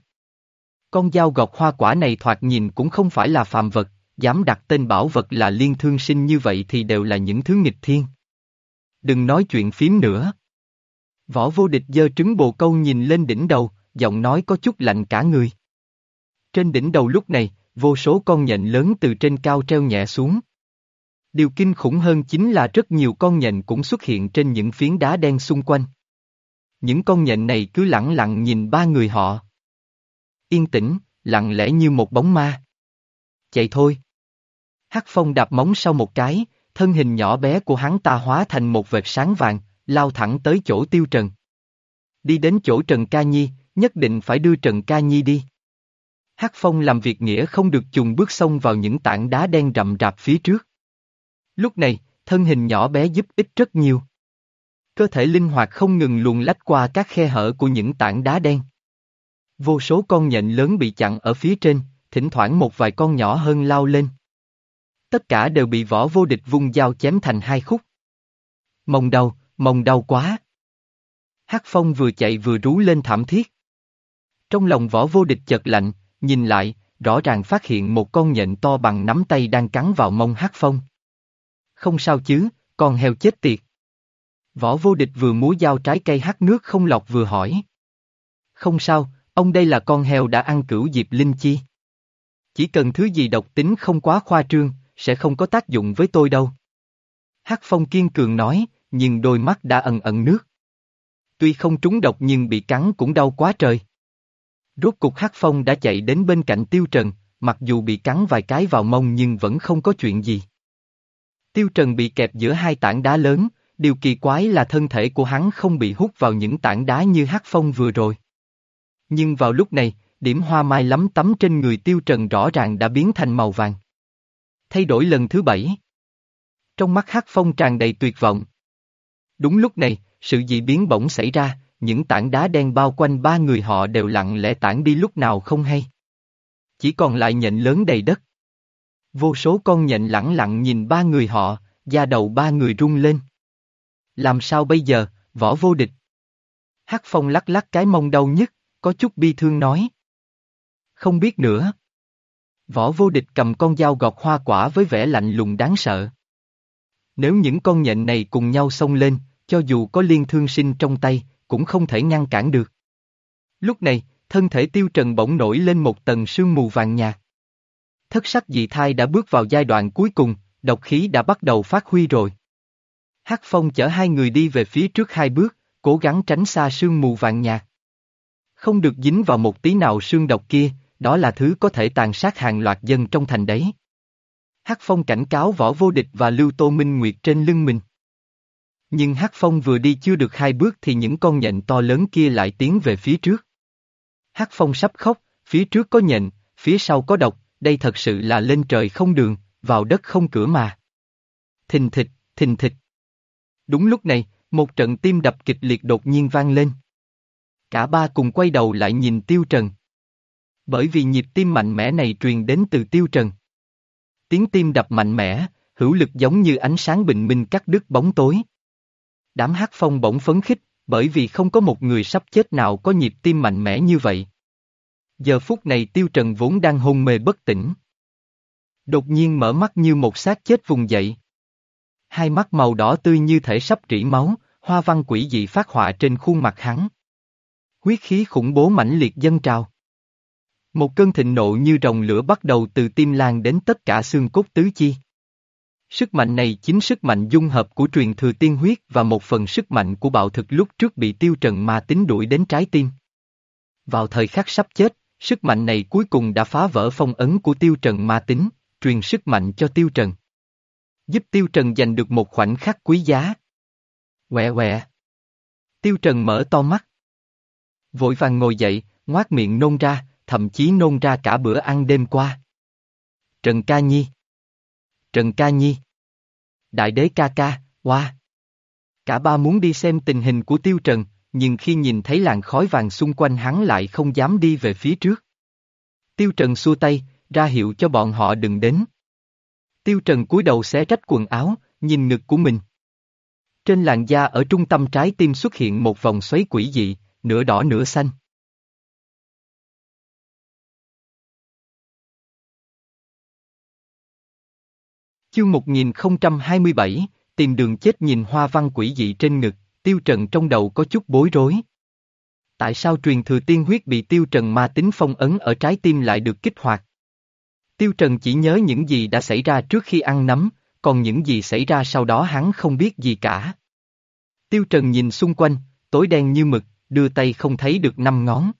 Con dao gọt hoa quả này thoạt nhìn cũng không phải là phàm vật, dám đặt tên bảo vật là liên thương sinh như vậy thì đều là những thứ nghịch thiên. Đừng nói chuyện phím nữa. Võ vô địch giơ trứng bồ câu nhìn lên đỉnh đầu, giọng nói có chút lạnh cả người. Trên đỉnh đầu lúc này, vô số con nhện lớn từ trên cao treo nhẹ xuống. Điều kinh khủng hơn chính là rất nhiều con nhện cũng xuất hiện trên những phiến đá đen xung quanh. Những con nhện này cứ lặng lặng nhìn ba người họ. Yên tĩnh, lặng lẽ như một bóng ma. Chạy thôi. Hắc phong đạp móng sau một cái, thân hình nhỏ bé của hắn ta hóa thành một vệt sáng vàng, lao thẳng tới chỗ tiêu trần. Đi đến chỗ Trần Ca Nhi, nhất định phải đưa Trần Ca Nhi đi. Hắc Phong làm việc nghĩa không được chùng bước xông vào những tảng đá đen rậm rạp phía trước. Lúc này, thân hình nhỏ bé giúp ích rất nhiều. Cơ thể linh hoạt không ngừng luồn lách qua các khe hở của những tảng đá đen. Vô số con nhện lớn bị chặn ở phía trên, thỉnh thoảng một vài con nhỏ hơn lao lên. Tất cả đều bị võ vô địch vung dao chém thành hai khúc. Mông đau, mông đau quá. Hắc Phong vừa chạy vừa rú lên thảm thiết. Trong lòng võ vô địch chợt lạnh, nhìn lại, rõ ràng phát hiện một con nhện to bằng nắm tay đang cắn vào mông Hắc Phong. Không sao chứ, con heo chết tiệt. Võ vô địch vừa múa dao trái cây hắt nước không lọc vừa hỏi. Không sao, ông đây là con heo đã ăn cửu diệp linh chi. Chỉ cần thứ gì độc tính không quá khoa trương, sẽ không có tác dụng với tôi đâu. Hắc Phong kiên cường nói, nhưng đôi mắt đã ẩn ẩn nước. Tuy không trúng độc nhưng bị cắn cũng đau quá trời. Rốt cục Hắc Phong đã chạy đến bên cạnh Tiêu Trần, mặc dù bị cắn vài cái vào mông nhưng vẫn không có chuyện gì. Tiêu Trần bị kẹp giữa hai tảng đá lớn, điều kỳ quái là thân thể của hắn không bị hút vào những tảng đá như Hắc Phong vừa rồi. Nhưng vào lúc này, điểm hoa mai lắm tắm trên người Tiêu Trần rõ ràng đã biến thành màu vàng. Thay đổi lần thứ bảy. Trong mắt Hắc Phong tràn đầy tuyệt vọng. Đúng lúc này, sự dị biến bỗng xảy ra, những tảng đá đen bao quanh ba người họ đều lặng lẽ tản đi lúc nào không hay. Chỉ còn lại nhện lớn đầy đất. Vô số con nhện lẳng lặng nhìn ba người họ, da đầu ba người rung lên. Làm sao bây giờ, võ vô địch? Hắc phong lắc lắc cái mông đau nhất, có chút bi thương nói. Không biết nữa. Võ vô địch cầm con dao gọt hoa quả với vẻ lạnh lùng đáng sợ. Nếu những con nhện này cùng nhau xông lên, cho dù có liên thương sinh trong tay, cũng không thể ngăn cản được. Lúc này, thân thể tiêu trần bỗng nổi lên một tầng sương mù vàng nhạt. Thất sắc dị thai đã bước vào giai đoạn cuối cùng, độc khí đã bắt đầu phát huy rồi. Hắc Phong chở hai người đi về phía trước hai bước, cố gắng tránh xa sương mù vàng nhạt. Không được dính vào một tí nào sương độc kia, đó là thứ có thể tàn sát hàng loạt dân trong thành đấy. Hắc Phong cảnh cáo võ vô địch và Lưu Tô Minh Nguyệt trên lưng mình. Nhưng Hắc Phong vừa đi chưa được hai bước thì những con nhện to lớn kia lại tiến về phía trước. Hắc Phong sắp khóc, phía trước có nhện, phía sau có độc, đây thật sự là lên trời không đường, vào đất không cửa mà. Thình thịch, thình thịch. Đúng lúc này, một trận tim đập kịch liệt đột nhiên vang lên. Cả ba cùng quay đầu lại nhìn Tiêu Trần. Bởi vì nhịp tim mạnh mẽ này truyền đến từ Tiêu Trần. Tiếng tim đập mạnh mẽ, hữu lực giống như ánh sáng bình minh cắt đứt bóng tối. Đám hát phong bỗng phấn khích, bởi vì không có một người sắp chết nào có nhịp tim mạnh mẽ như vậy. Giờ phút này Tiêu Trần vốn đang hôn mê bất tỉnh. Đột nhiên mở mắt như một xác chết vùng dậy. Hai mắt màu đỏ tươi như thể sắp rỉ máu, hoa văn quỷ dị phát họa trên khuôn mặt hắn. Huyết khí khủng bố mãnh liệt dân trào. Một cơn thịnh nộ như rồng lửa bắt đầu từ tim lan đến tất cả xương cốt tứ chi. Sức mạnh này chính sức mạnh dung hợp của truyền thừa tiên huyết và một phần sức mạnh của bạo thực lúc trước bị tiêu trần ma tính đuổi đến trái tim. Vào thời khắc sắp chết, sức mạnh này cuối cùng đã phá vỡ phong ấn của tiêu trần ma tính, truyền sức mạnh cho tiêu trần. Giúp tiêu trần giành được một khoảnh khắc quý giá. Quẹ quẹ. Tiêu trần mở to mắt. Vội vàng ngồi dậy, ngoát miệng nôn ra, thậm chí nôn ra cả bữa ăn đêm qua. Trần Ca Nhi Trần Ca Nhi Đại đế ca ca, hoa. Cả ba muốn đi xem tình hình của Tiêu Trần, nhưng khi nhìn thấy làn khói vàng xung quanh hắn lại không dám đi về phía trước. Tiêu Trần xua tay, ra hiệu cho bọn họ đừng đến. Tiêu Trần cúi đầu xé rách quần áo, nhìn ngực của mình. Trên làn da ở trung tâm trái tim xuất hiện một vòng xoáy quỷ dị, nửa đỏ nửa xanh. Chương 1027, tìm đường chết nhìn hoa văn quỷ dị trên ngực, tiêu trần trong đầu có chút bối rối. Tại sao truyền thừa tiên huyết bị tiêu trần ma tính phong ấn ở trái tim lại được kích hoạt? Tiêu trần chỉ nhớ những gì đã xảy ra trước khi ăn nấm, còn những gì xảy ra sau đó hắn không biết gì cả. Tiêu trần nhìn xung quanh, tối đen như mực, đưa tay không thấy được năm ngón.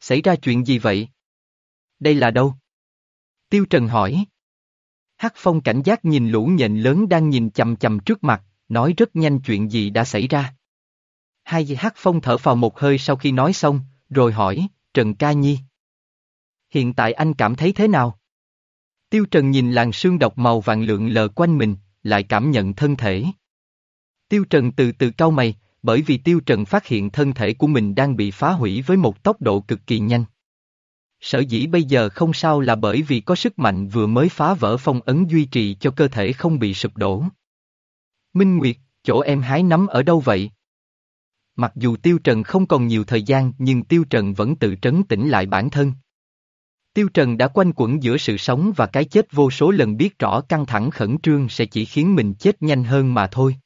Xảy ra chuyện gì vậy? Đây là đâu? Tiêu trần hỏi. Hắc Phong cảnh giác nhìn lũ nhện lớn đang nhìn chầm chầm trước mặt, nói rất nhanh chuyện gì đã xảy ra. Hai Hắc Phong thở vào một hơi sau khi nói xong, rồi hỏi, Trần Ca Nhi. Hiện tại anh cảm thấy thế nào? Tiêu Trần nhìn làn sương độc màu vàng lượng lờ quanh mình, lại cảm nhận thân thể. Tiêu Trần từ từ cau mày, bởi vì Tiêu Trần phát hiện thân thể của mình đang bị phá hủy với một tốc độ cực kỳ nhanh. Sở dĩ bây giờ không sao là bởi vì có sức mạnh vừa mới phá vỡ phong ấn duy trì cho cơ thể không bị sụp đổ. Minh Nguyệt, chỗ em hái nắm ở đâu vậy? Mặc dù Tiêu Trần không còn nhiều thời gian nhưng Tiêu Trần vẫn tự trấn tĩnh lại bản thân. Tiêu Trần đã quanh quẩn giữa sự sống và cái chết vô số lần biết rõ căng thẳng khẩn trương sẽ chỉ khiến mình chết nhanh hơn mà thôi.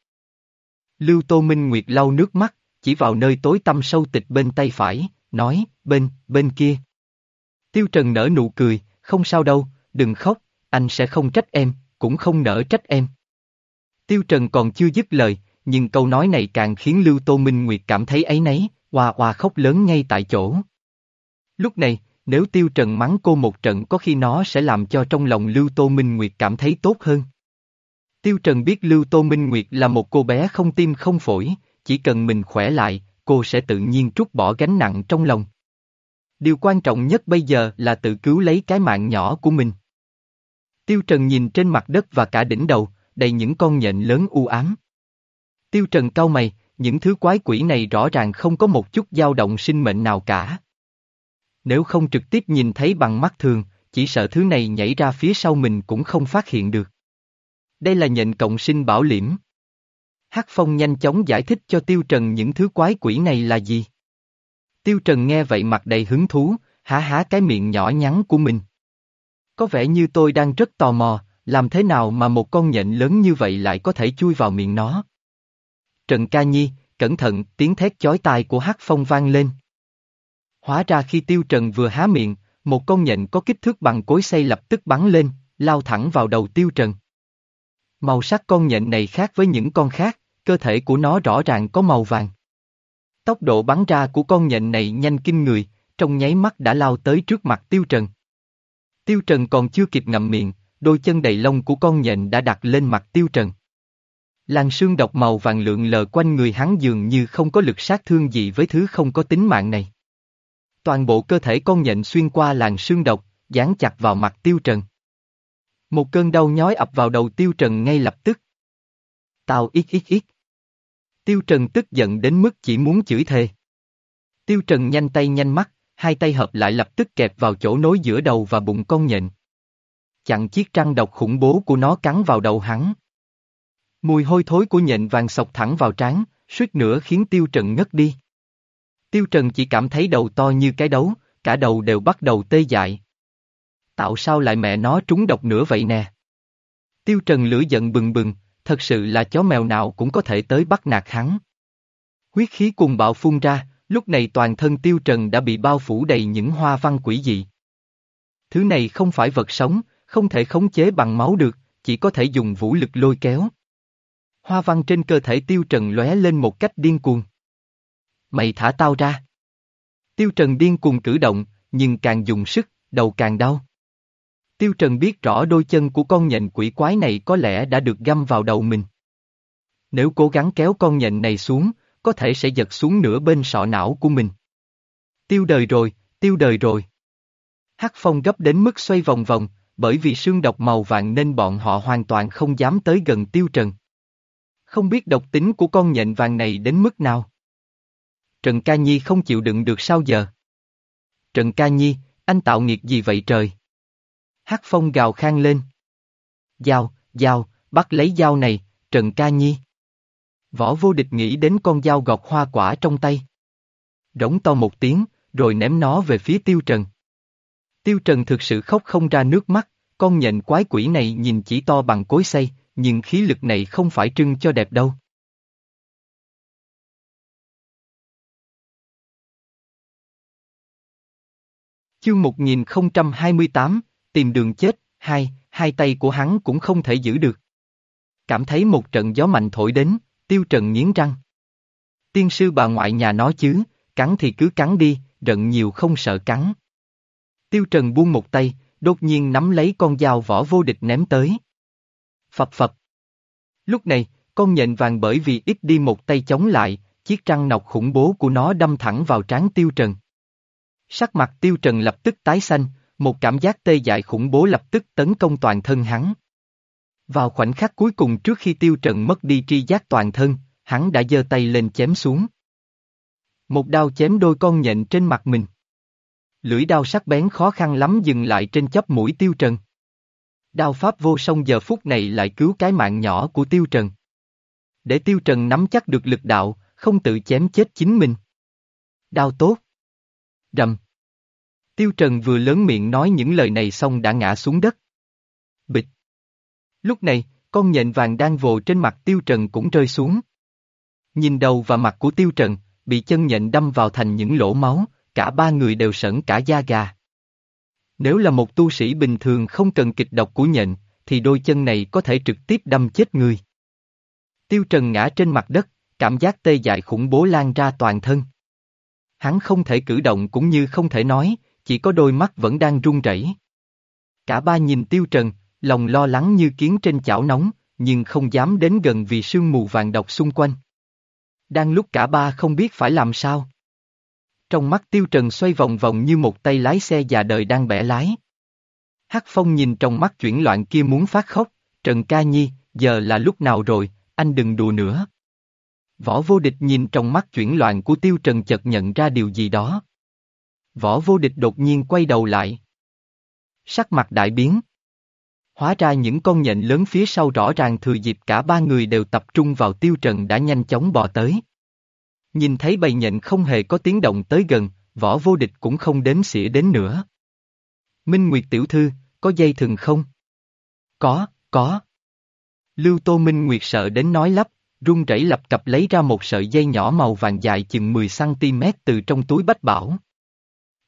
Lưu Tô Minh Nguyệt lau nước mắt, chỉ vào nơi tối tăm sâu tịch bên tay phải, nói, bên, bên kia. Tiêu Trần nở nụ cười, không sao đâu, đừng khóc, anh sẽ không trách em, cũng không nỡ trách em. Tiêu Trần còn chưa dứt lời, nhưng câu nói này càng khiến Lưu Tô Minh Nguyệt cảm thấy ấy nấy, hòa hòa khóc lớn ngay tại chỗ. Lúc này, nếu Tiêu Trần mắng cô một trận có khi nó sẽ làm cho trong lòng Lưu Tô Minh Nguyệt cảm thấy tốt hơn. Tiêu Trần biết Lưu Tô Minh Nguyệt là một cô bé không tim không phổi, chỉ cần mình khỏe lại, cô sẽ tự nhiên trút bỏ gánh nặng trong lòng. Điều quan trọng nhất bây giờ là tự cứu lấy cái mạng nhỏ của mình. Tiêu Trần nhìn trên mặt đất và cả đỉnh đầu, đầy những con nhện lớn u ám. Tiêu Trần cau mày, những thứ quái quỷ này rõ ràng không có một chút dao động sinh mệnh nào cả. Nếu không trực tiếp nhìn thấy bằng mắt thường, chỉ sợ thứ này nhảy ra phía sau mình cũng không phát hiện được. Đây là nhện cộng sinh bảo liễm. Hắc Phong nhanh chóng giải thích cho Tiêu Trần những thứ quái quỷ này là gì. Tiêu Trần nghe vậy mặt đầy hứng thú, há há cái miệng nhỏ nhắn của mình. Có vẻ như tôi đang rất tò mò, làm thế nào mà một con nhện lớn như vậy lại có thể chui vào miệng nó. Trần Ca Nhi, cẩn thận, tiếng thét chói tai của Hắc Phong vang lên. Hóa ra khi Tiêu Trần vừa há miệng, một con nhện có kích thước bằng cối xay lập tức bắn lên, lao thẳng vào đầu Tiêu Trần. Màu sắc con nhện này khác với những con khác, cơ thể của nó rõ ràng có màu vàng. Tốc độ bắn ra của con nhện này nhanh kinh người, trong nháy mắt đã lao tới trước mặt Tiêu Trần. Tiêu Trần còn chưa kịp ngậm miệng, đôi chân đầy lông của con nhện đã đặt lên mặt Tiêu Trần. Làn sương độc màu vàng lượng lờ quanh người hắn dường như không có lực sát thương gì với thứ không có tính mạng này. Toàn bộ cơ thể con nhện xuyên qua làn sương độc, dán chặt vào mặt Tiêu Trần. Một cơn đau nhói ập vào đầu Tiêu Trần ngay lập tức. Tao ít ít ít. Tiêu Trần tức giận đến mức chỉ muốn chửi thề. Tiêu Trần nhanh tay nhanh mắt, hai tay hợp lại lập tức kẹp vào chỗ nối giữa đầu và bụng con nhện. Chặn chiếc răng độc khủng bố của nó cắn vào đầu hắn. Mùi hôi thối của nhện vàng sọc thẳng vào trán, suýt nữa khiến Tiêu Trần ngất đi. Tiêu Trần chỉ cảm thấy đầu to như cái đấu, cả đầu đều bắt đầu tê dại. Tạo sao lại mẹ nó trúng độc nữa vậy nè? Tiêu Trần lửa giận bừng bừng, thật sự là chó mèo nào cũng có thể tới bắt nạt hắn. Huyết khí cùng bạo phun ra, lúc này toàn thân Tiêu Trần đã bị bao phủ đầy những hoa văn quỷ dị. Thứ này không phải vật sống, không thể khống chế bằng máu được, chỉ có thể dùng vũ lực lôi kéo. Hoa văn trên cơ thể Tiêu Trần lóe lên một cách điên cuồng. Mày thả tao ra. Tiêu Trần điên cuồng cử động, nhưng càng dùng sức, đầu càng đau. Tiêu Trần biết rõ đôi chân của con nhện quỷ quái này có lẽ đã được găm vào đầu mình. Nếu cố gắng kéo con nhện này xuống, có thể sẽ giật xuống nửa bên sọ não của mình. Tiêu đời rồi, tiêu đời rồi. Hắc phong gấp đến mức xoay vòng vòng, bởi vì sương độc màu vàng nên bọn họ hoàn toàn không dám tới gần tiêu trần. Không biết độc tính của con nhện vàng này đến mức nào. Trần Ca Nhi không chịu đựng được sao giờ? Trần Ca Nhi, anh tạo nghiệt gì vậy trời? Hắc phong gào khang lên. Dao, dao, bắt lấy dao này, Trần Ca Nhi. Võ vô địch nghĩ đến con dao gọt hoa quả trong tay. Rống to một tiếng, rồi ném nó về phía Tiêu Trần. Tiêu Trần thực sự khóc không ra nước mắt, con nhện quái quỷ này nhìn chỉ to bằng cối xay, nhưng khí lực này không phải trưng cho đẹp đâu. Chương 1028, tìm đường chết, hai, hai tay của hắn cũng không thể giữ được. Cảm thấy một trận gió mạnh thổi đến, tiêu trần nghiến răng. Tiên sư bà ngoại nhà nói chứ, cắn thì cứ cắn đi, rận nhiều không sợ cắn. Tiêu trần buông một tay, đột nhiên nắm lấy con dao vỏ vô địch ném tới. Phập phập. Lúc này, con nhện vàng bởi vì ít đi một tay chống lại, chiếc răng nọc khủng bố của nó đâm thẳng vào trán tiêu trần. Sắc mặt tiêu trần lập tức tái xanh, một cảm giác tê dại khủng bố lập tức tấn công toàn thân hắn. Vào khoảnh khắc cuối cùng trước khi tiêu trần mất đi tri giác toàn thân, hắn đã giơ tay lên chém xuống. Một đao chém đôi con nhện trên mặt mình. Lưỡi đao sắc bén khó khăn lắm dừng lại trên chóp mũi tiêu trần. Đao pháp vô song giờ phút này lại cứu cái mạng nhỏ của tiêu trần. Để tiêu trần nắm chắc được lực đạo, không tự chém chết chính mình. Đao tốt. Rầm. Tiêu Trần vừa lớn miệng nói những lời này xong đã ngã xuống đất. Bịch. Lúc này, con nhện vàng đang vồ trên mặt Tiêu Trần cũng rơi xuống. Nhìn đầu và mặt của Tiêu Trần, bị chân nhện đâm vào thành những lỗ máu, cả ba người đều sởn cả da gà. Nếu là một tu sĩ bình thường không cần kịch độc của nhện, thì đôi chân này có thể trực tiếp đâm chết người. Tiêu Trần ngã trên mặt đất, cảm giác tê dại khủng bố lan ra toàn thân. Hắn không thể cử động cũng như không thể nói, chỉ có đôi mắt vẫn đang run rẩy. Cả ba nhìn Tiêu Trần, lòng lo lắng như kiến trên chảo nóng, nhưng không dám đến gần vì sương mù vàng độc xung quanh. Đang lúc cả ba không biết phải làm sao. Trong mắt Tiêu Trần xoay vòng vòng như một tay lái xe già đời đang bẻ lái. Hắc Phong nhìn trong mắt chuyển loạn kia muốn phát khóc, Trần Ca Nhi, giờ là lúc nào rồi, anh đừng đùa nữa. Võ vô địch nhìn trong mắt chuyển loạn của Tiêu Trần chợt nhận ra điều gì đó. Võ vô địch đột nhiên quay đầu lại. Sắc mặt đại biến. Hóa ra những con nhện lớn phía sau rõ ràng thừa dịp cả ba người đều tập trung vào tiêu trần đã nhanh chóng bò tới. Nhìn thấy bầy nhện không hề có tiếng động tới gần, võ vô địch cũng không đếm xỉa đến nữa. Minh Nguyệt tiểu thư, có dây thừng không? Có, có. Lưu Tô Minh Nguyệt sợ đến nói lắp, run rẩy lập cập lấy ra một sợi dây nhỏ màu vàng dài chừng 10cm từ trong túi bách bảo.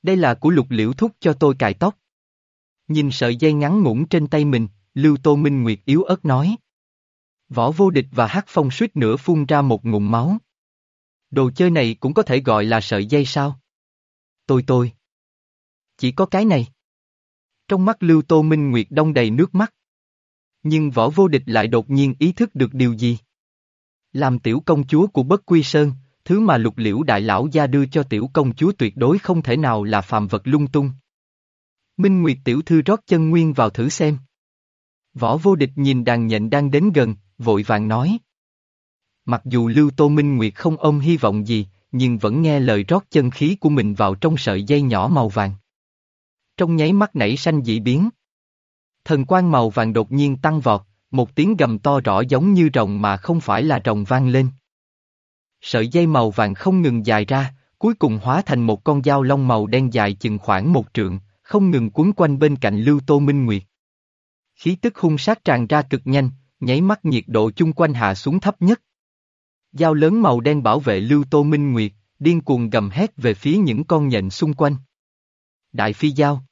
Đây là của lục liễu thúc cho tôi cài tóc. Nhìn sợi dây ngắn ngủn trên tay mình, Lưu Tô Minh Nguyệt yếu ớt nói. Võ vô địch và hát phong suýt nữa phun ra một ngụm máu. Đồ chơi này cũng có thể gọi là sợi dây sao? Tôi tôi. Chỉ có cái này. Trong mắt Lưu Tô Minh Nguyệt đông đầy nước mắt. Nhưng võ vô địch lại đột nhiên ý thức được điều gì? Làm tiểu công chúa của bất quy sơn, thứ mà lục liễu đại lão gia đưa cho tiểu công chúa tuyệt đối không thể nào là phàm vật lung tung. Minh Nguyệt tiểu thư rót chân nguyên vào thử xem. Võ vô địch nhìn đàn nhện đang đến gần, vội vàng nói. Mặc dù Lưu Tô Minh Nguyệt không ôm hy vọng gì, nhưng vẫn nghe lời rót chân khí của mình vào trong sợi dây nhỏ màu vàng. Trong nháy mắt nảy sanh dị biến. Thần quang màu vàng đột nhiên tăng vọt, một tiếng gầm to rõ giống như rồng mà không phải là rồng vang lên. Sợi dây màu vàng không ngừng dài ra, cuối cùng hóa thành một con dao long màu đen dài chừng khoảng một trượng, không ngừng cuốn quanh bên cạnh Lưu Tô Minh Nguyệt. Khí tức hung sát tràn ra cực nhanh, nháy mắt nhiệt độ chung quanh hạ xuống thấp nhất. Dao lớn màu đen bảo vệ Lưu Tô Minh Nguyệt, điên cuồng gầm hét về phía những con nhện xung quanh. Đại phi dao.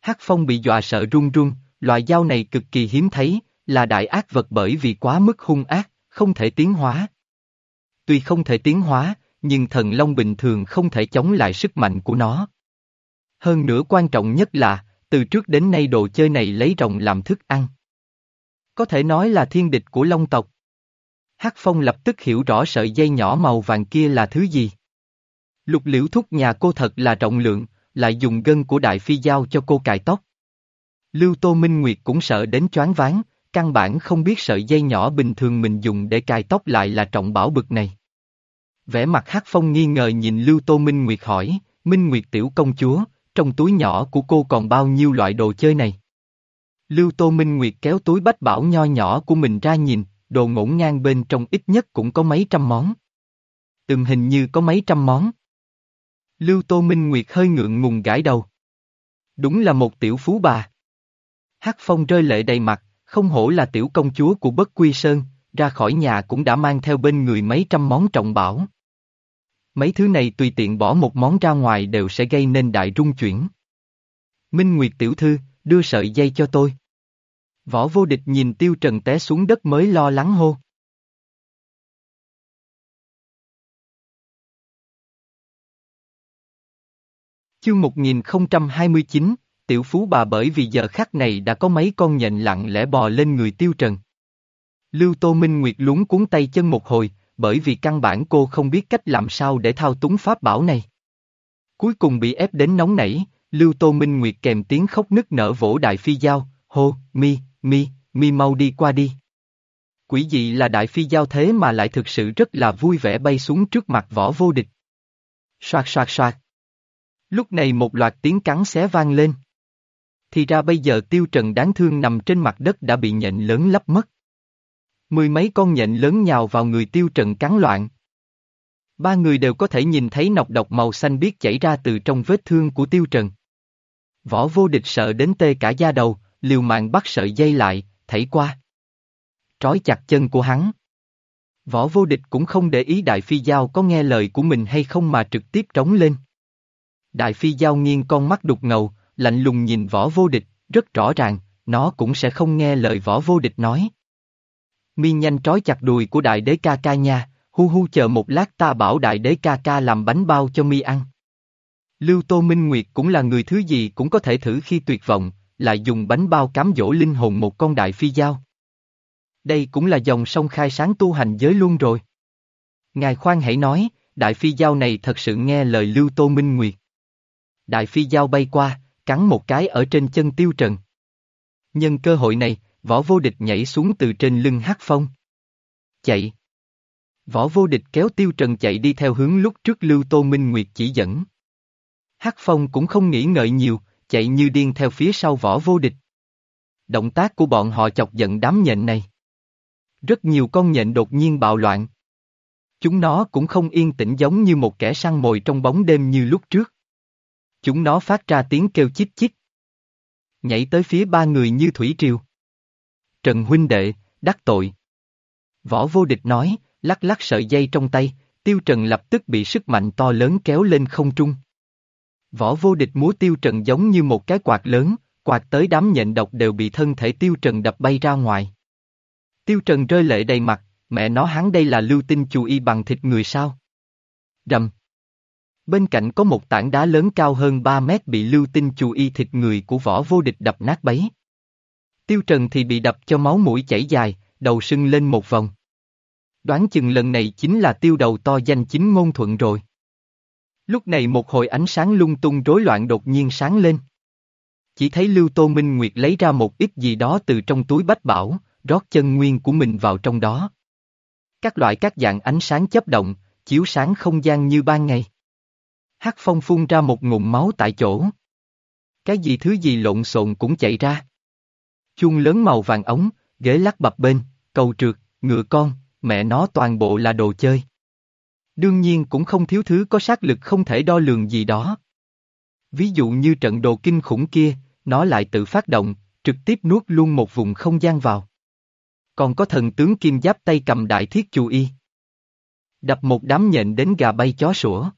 Hắc Phong bị dọa sợ run run, loại dao này cực kỳ hiếm thấy, là đại ác vật bởi vì quá mức hung ác, không thể tiến hóa. Tuy không thể tiến hóa, nhưng thần long bình thường không thể chống lại sức mạnh của nó. Hơn nữa quan trọng nhất là, từ trước đến nay đồ chơi này lấy rồng làm thức ăn. Có thể nói là thiên địch của long tộc. Hắc Phong lập tức hiểu rõ sợi dây nhỏ màu vàng kia là thứ gì. Lục liễu thúc nhà cô thật là trọng lượng, lại dùng gân của đại phi giao cho cô cài tóc. Lưu Tô Minh Nguyệt cũng sợ đến choáng váng, căn bản không biết sợi dây nhỏ bình thường mình dùng để cài tóc lại là trọng bảo bực này. Vẻ mặt Hắc Phong nghi ngờ nhìn Lưu Tô Minh Nguyệt hỏi, Minh Nguyệt tiểu công chúa, trong túi nhỏ của cô còn bao nhiêu loại đồ chơi này? Lưu Tô Minh Nguyệt kéo túi bách bảo nho nhỏ của mình ra nhìn, đồ ngổn ngang bên trong ít nhất cũng có mấy trăm món. Từng hình như có mấy trăm món. Lưu Tô Minh Nguyệt hơi ngượng ngùng gãi đầu. Đúng là một tiểu phú bà. Hắc Phong rơi lệ đầy mặt, không hổ là tiểu công chúa của Bất Quy Sơn, ra khỏi nhà cũng đã mang theo bên người mấy trăm món trọng bảo. Mấy thứ này tùy tiện bỏ một món ra ngoài đều sẽ gây nên đại rung chuyển. Minh Nguyệt tiểu thư, đưa sợi dây cho tôi. Võ vô địch nhìn tiêu trần té xuống đất mới lo lắng hô. Chương 1029, tiểu phú bà bởi vì giờ khắc này đã có mấy con nhện lặng lẽ bò lên người tiêu trần. Lưu Tô Minh Nguyệt lúng cuốn tay chân một hồi, bởi vì căn bản cô không biết cách làm sao để thao túng pháp bảo này. Cuối cùng bị ép đến nóng nảy, Lưu Tô Minh Nguyệt kèm tiếng khóc nức nở vỗ đại phi giao, hô, mi, mi, mi mau đi qua đi. Quỷ dị là đại phi giao thế mà lại thực sự rất là vui vẻ bay xuống trước mặt võ vô địch. Soạt soạt soạt. Lúc này một loạt tiếng cắn xé vang lên. Thì ra bây giờ tiêu trần đáng thương nằm trên mặt đất đã bị nhện lớn lấp mất. Mười mấy con nhện lớn nhào vào người tiêu trần cắn loạn. Ba người đều có thể nhìn thấy nọc độc màu xanh biếc chảy ra từ trong vết thương của tiêu trần. Võ vô địch sợ đến tê cả da đầu, liều mạng bắt sợi dây lại, thảy qua. Trói chặt chân của hắn. Võ vô địch cũng không để ý Đại Phi Giao có nghe lời của mình hay không mà trực tiếp trống lên. Đại Phi Giao nghiêng con mắt đục ngầu, lạnh lùng nhìn võ vô địch, rất rõ ràng, nó cũng sẽ không nghe lời võ vô địch nói. Mi nhanh trói chặt đùi của đại đế ca ca nha, hu hu chờ một lát ta bảo đại đế ca ca làm bánh bao cho mi ăn. Lưu Tô Minh Nguyệt cũng là người thứ gì cũng có thể thử khi tuyệt vọng, lại dùng bánh bao cám dỗ linh hồn một con đại phi giao. Đây cũng là dòng sông khai sáng tu hành giới luôn rồi. Ngài khoan hãy nói, đại phi giao này thật sự nghe lời Lưu Tô Minh Nguyệt. Đại phi giao bay qua, cắn một cái ở trên chân tiêu trần. Nhân cơ hội này, võ vô địch nhảy xuống từ trên lưng hắc phong. Chạy. Võ vô địch kéo tiêu trần chạy đi theo hướng lúc trước Lưu Tô Minh Nguyệt chỉ dẫn. Hắc phong cũng không nghĩ ngợi nhiều, chạy như điên theo phía sau võ vô địch. Động tác của bọn họ chọc giận đám nhện này. Rất nhiều con nhện đột nhiên bạo loạn. Chúng nó cũng không yên tĩnh giống như một kẻ săn mồi trong bóng đêm như lúc trước. Chúng nó phát ra tiếng kêu chít chít. Nhảy tới phía ba người như thủy triều. Trần huynh đệ, đắc tội. Võ vô địch nói, lắc lắc sợi dây trong tay, tiêu trần lập tức bị sức mạnh to lớn kéo lên không trung. Võ vô địch múa tiêu trần giống như một cái quạt lớn, quạt tới đám nhện độc đều bị thân thể tiêu trần đập bay ra ngoài. Tiêu trần rơi lệ đầy mặt, mẹ nó hắn đây là lưu tinh chú y bằng thịt người sao? Rầm. Bên cạnh có một tảng đá lớn cao hơn 3 mét bị lưu tinh chú y thịt người của võ vô địch đập nát bấy. Tiêu Trần thì bị đập cho máu mũi chảy dài, đầu sưng lên một vòng. Đoán chừng lần này chính là tiêu đầu to danh chính ngôn thuận rồi. Lúc này một hồi ánh sáng lung tung rối loạn đột nhiên sáng lên. Chỉ thấy Lưu Tô Minh Nguyệt lấy ra một ít gì đó từ trong túi bách bảo, rót chân nguyên của mình vào trong đó. Các loại các dạng ánh sáng chấp động, chiếu sáng không gian như ban ngày. Hắc Phong phun ra một ngụm máu tại chỗ. Cái gì thứ gì lộn xộn cũng chạy ra. Chuông lớn màu vàng ống, ghế lắc bập bên, cầu trượt, ngựa con, mẹ nó toàn bộ là đồ chơi. Đương nhiên cũng không thiếu thứ có sát lực không thể đo lường gì đó. Ví dụ như trận đồ kinh khủng kia, nó lại tự phát động, trực tiếp nuốt luôn một vùng không gian vào. Còn có thần tướng kim giáp tay cầm đại thiết chu y. Đập một đám nhện đến gà bay chó sủa.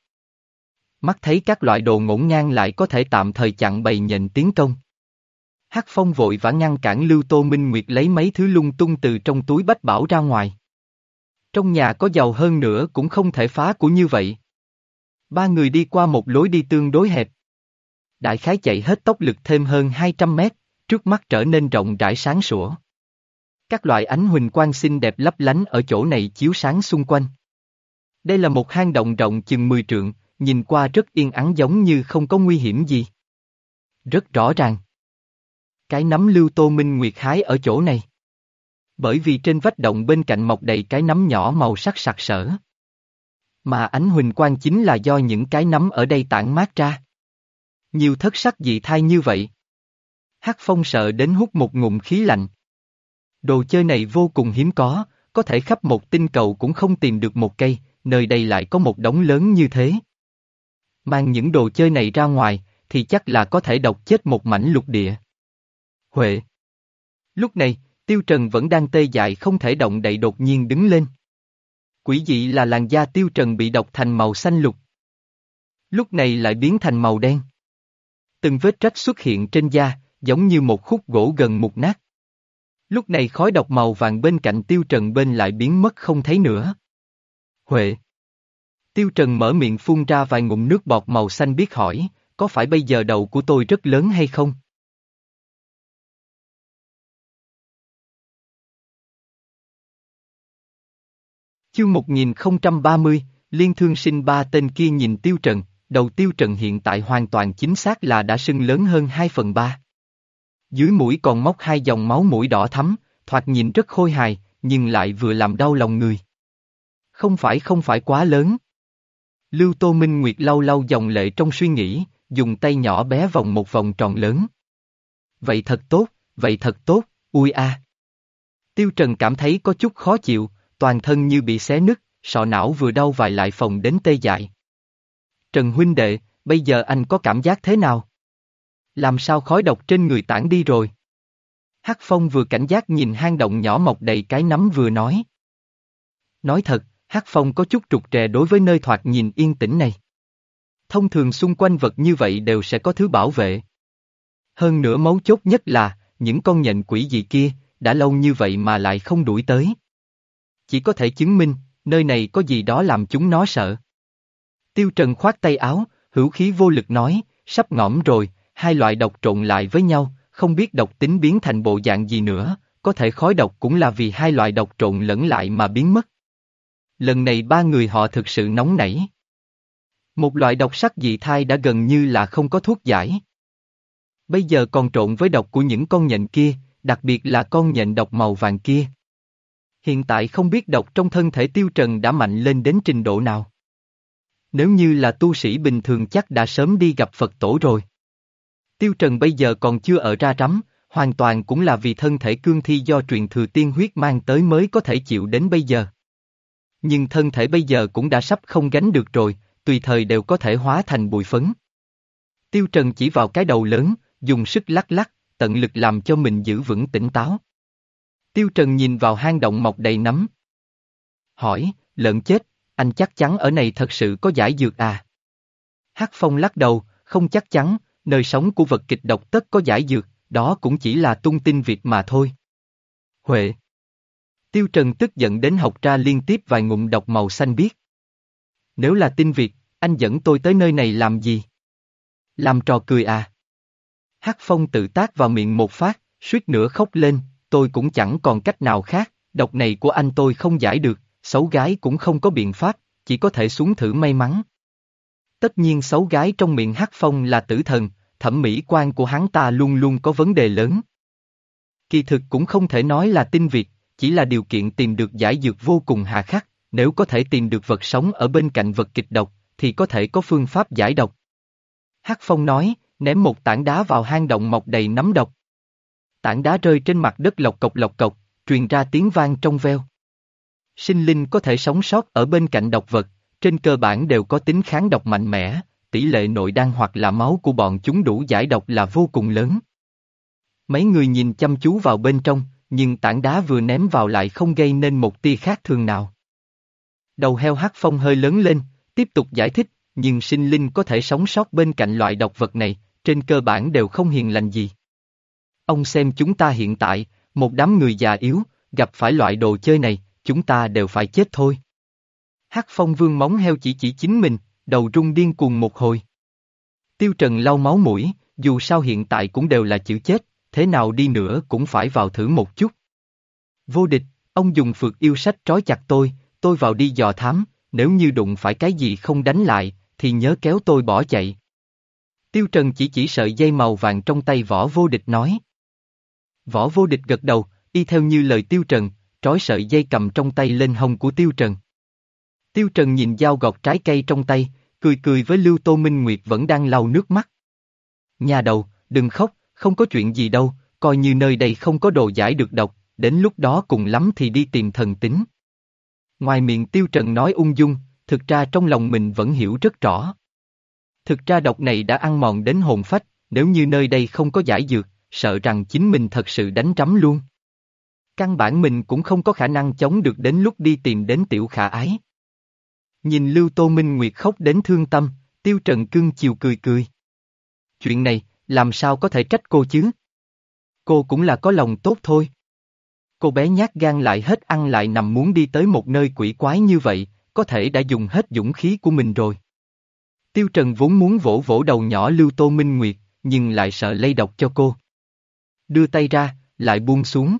Mắt thấy các loại đồ ngổn ngang lại có thể tạm thời chặn bầy nhện tiến công. Hắc Phong vội vã ngăn cản Lưu Tô Minh Nguyệt lấy mấy thứ lung tung từ trong túi bách bảo ra ngoài. Trong nhà có giàu hơn nữa cũng không thể phá của như vậy. Ba người đi qua một lối đi tương đối hẹp. Đại khái chạy hết tốc lực thêm hơn 200 mét, trước mắt trở nên rộng rãi sáng sủa. Các loại ánh huỳnh quang xinh đẹp lấp lánh ở chỗ này chiếu sáng xung quanh. Đây là một hang động rộng chừng 10 trượng, nhìn qua rất yên ắng giống như không có nguy hiểm gì. Rất rõ ràng. Cái nắm lưu tô minh nguyệt hái ở chỗ này. Bởi vì trên vách động bên cạnh mọc đầy cái nắm nhỏ màu sắc sặc sỡ. Mà ánh huỳnh quang chính là do những cái nắm ở đây tản mát ra. Nhiều thất sắc dị thai như vậy. Hắc Phong sợ đến hút một ngụm khí lạnh. Đồ chơi này vô cùng hiếm có, có thể khắp một tinh cầu cũng không tìm được một cây, nơi đây lại có một đống lớn như thế. Mang những đồ chơi này ra ngoài, thì chắc là có thể độc chết một mảnh lục địa. Huệ Lúc này, Tiêu Trần vẫn đang tê dại không thể động đậy đột nhiên đứng lên. Quỷ dị là làn da Tiêu Trần bị độc thành màu xanh lục. Lúc này lại biến thành màu đen. Từng vết rách xuất hiện trên da, giống như một khúc gỗ gần mục nát. Lúc này khói độc màu vàng bên cạnh Tiêu Trần bên lại biến mất không thấy nữa. Huệ Tiêu Trần mở miệng phun ra vài ngụm nước bọt màu xanh biết hỏi, có phải bây giờ đầu của tôi rất lớn hay không? Chương 1030, Liên Thương Sinh ba tên kia nhìn Tiêu Trần, đầu Tiêu Trần hiện tại hoàn toàn chính xác là đã sưng lớn hơn 2 phần 3. Dưới mũi còn móc hai dòng máu mũi đỏ thắm, thoạt nhìn rất khôi hài, nhưng lại vừa làm đau lòng người. Không phải không phải quá lớn. Lưu Tô Minh Nguyệt lau lau dòng lệ trong suy nghĩ, dùng tay nhỏ bé vòng một vòng tròn lớn. Vậy thật tốt, vậy thật tốt, ui a. Tiêu Trần cảm thấy có chút khó chịu, toàn thân như bị xé nứt, sọ não vừa đau vài lại phòng đến tê dại. Trần huynh đệ, bây giờ anh có cảm giác thế nào? Làm sao khói độc trên người tản đi rồi? Hắc Phong vừa cảnh giác nhìn hang động nhỏ mọc đầy cái nắm vừa nói. Nói thật, Hắc Phong có chút trục trè đối với nơi thoạt nhìn yên tĩnh này. Thông thường xung quanh vật như vậy đều sẽ có thứ bảo vệ. Hơn nữa mấu chốt nhất là, những con nhện quỷ gì kia, đã lâu như vậy mà lại không đuổi tới. Chỉ có thể chứng minh, nơi này có gì đó làm chúng nó sợ. Tiêu Trần khoát tay áo, hữu khí vô lực nói, sắp ngõm rồi, hai loại độc trộn lại với nhau, không biết độc tính biến thành bộ dạng gì nữa, có thể khói độc cũng là vì hai loại độc trộn lẫn lại mà biến mất. Lần này ba người họ thực sự nóng nảy. Một loại độc sắc dị thai đã gần như là không có thuốc giải. Bây giờ còn trộn với độc của những con nhện kia, đặc biệt là con nhện độc màu vàng kia. Hiện tại không biết độc trong thân thể tiêu trần đã mạnh lên đến trình độ nào. Nếu như là tu sĩ bình thường chắc đã sớm đi gặp Phật tổ rồi. Tiêu Trần bây giờ còn chưa ở ra rắm, hoàn toàn cũng là vì thân thể cương thi do truyền thừa tiên huyết mang tới mới có thể chịu đến bây giờ. Nhưng thân thể bây giờ cũng đã sắp không gánh được rồi, tùy thời đều có thể hóa thành bụi phấn. Tiêu Trần chỉ vào cái đầu lớn, dùng sức lắc lắc, tận lực làm cho mình giữ vững tỉnh táo. Tiêu Trần nhìn vào hang động mọc đầy nấm. Hỏi, lợn chết, anh chắc chắn ở này thật sự có giải dược à? Hắc Phong lắc đầu, không chắc chắn, nơi sống của vật kịch độc tất có giải dược, đó cũng chỉ là tung tin việc mà thôi. Huệ Tiêu Trần tức giận đến học ra liên tiếp vài ngụm độc màu xanh biếc. Nếu là tin việc, anh dẫn tôi tới nơi này làm gì? Làm trò cười à? Hắc Phong tự tác vào miệng một phát, suýt nữa khóc lên, tôi cũng chẳng còn cách nào khác, độc này của anh tôi không giải được, xấu gái cũng không có biện pháp, chỉ có thể xuống thử may mắn. Tất nhiên xấu gái trong miệng Hắc Phong là tử thần, thẩm mỹ quan của hắn ta luôn luôn có vấn đề lớn. Kỳ thực cũng không thể nói là tinh việt, chỉ là điều kiện tìm được giải dược vô cùng hà khắc, nếu có thể tìm được vật sống ở bên cạnh vật kịch độc, thì có thể có phương pháp giải độc. Hắc Phong nói, ném một tảng đá vào hang động mọc đầy nấm độc. Tảng đá rơi trên mặt đất lộc cộc lộc cộc, truyền ra tiếng vang trong veo. Sinh linh có thể sống sót ở bên cạnh độc vật, trên cơ bản đều có tính kháng độc mạnh mẽ, tỷ lệ nội đan hoặc là máu của bọn chúng đủ giải độc là vô cùng lớn. Mấy người nhìn chăm chú vào bên trong, nhưng tảng đá vừa ném vào lại không gây nên một tia khác thường nào. Đầu heo hắc phong hơi lớn lên, tiếp tục giải thích, nhưng sinh linh có thể sống sót bên cạnh loại độc vật này, trên cơ bản đều không hiền lành gì. Ông xem chúng ta hiện tại, một đám người già yếu, gặp phải loại đồ chơi này, chúng ta đều phải chết thôi. Hắc phong vương móng heo chỉ chỉ chính mình, đầu rung điên cuồng một hồi. Tiêu Trần lau máu mũi, dù sao hiện tại cũng đều là chữ chết, thế nào đi nữa cũng phải vào thử một chút. Vô địch, ông dùng phượt yêu sách trói chặt tôi, tôi vào đi dò thám, nếu như đụng phải cái gì không đánh lại, thì nhớ kéo tôi bỏ chạy. Tiêu Trần chỉ chỉ sợi dây màu vàng trong tay võ vô địch nói. Võ vô địch gật đầu, y theo như lời Tiêu Trần, trói sợi dây cầm trong tay lên hông của Tiêu Trần. Tiêu Trần nhìn dao gọt trái cây trong tay, cười cười với Lưu Tô Minh Nguyệt vẫn đang lau nước mắt. Nhà đầu, đừng khóc, không có chuyện gì đâu, coi như nơi đây không có đồ giải được độc, đến lúc đó cùng lắm thì đi tìm thần tính. Ngoài miệng Tiêu Trần nói ung dung, thực ra trong lòng mình vẫn hiểu rất rõ. Thực ra độc này đã ăn mòn đến hồn phách, nếu như nơi đây không có giải dược, sợ rằng chính mình thật sự đánh trắm luôn. Căn bản mình cũng không có khả năng chống được đến lúc đi tìm đến tiểu khả ái. Nhìn Lưu Tô Minh Nguyệt khóc đến thương tâm, Tiêu Trần cương chiều cười cười. Chuyện này, làm sao có thể trách cô chứ? Cô cũng là có lòng tốt thôi. Cô bé nhát gan lại hết ăn lại nằm muốn đi tới một nơi quỷ quái như vậy, có thể đã dùng hết dũng khí của mình rồi. Tiêu Trần vốn muốn vỗ vỗ đầu nhỏ Lưu Tô Minh Nguyệt, nhưng lại sợ lây độc cho cô. Đưa tay ra, lại buông xuống.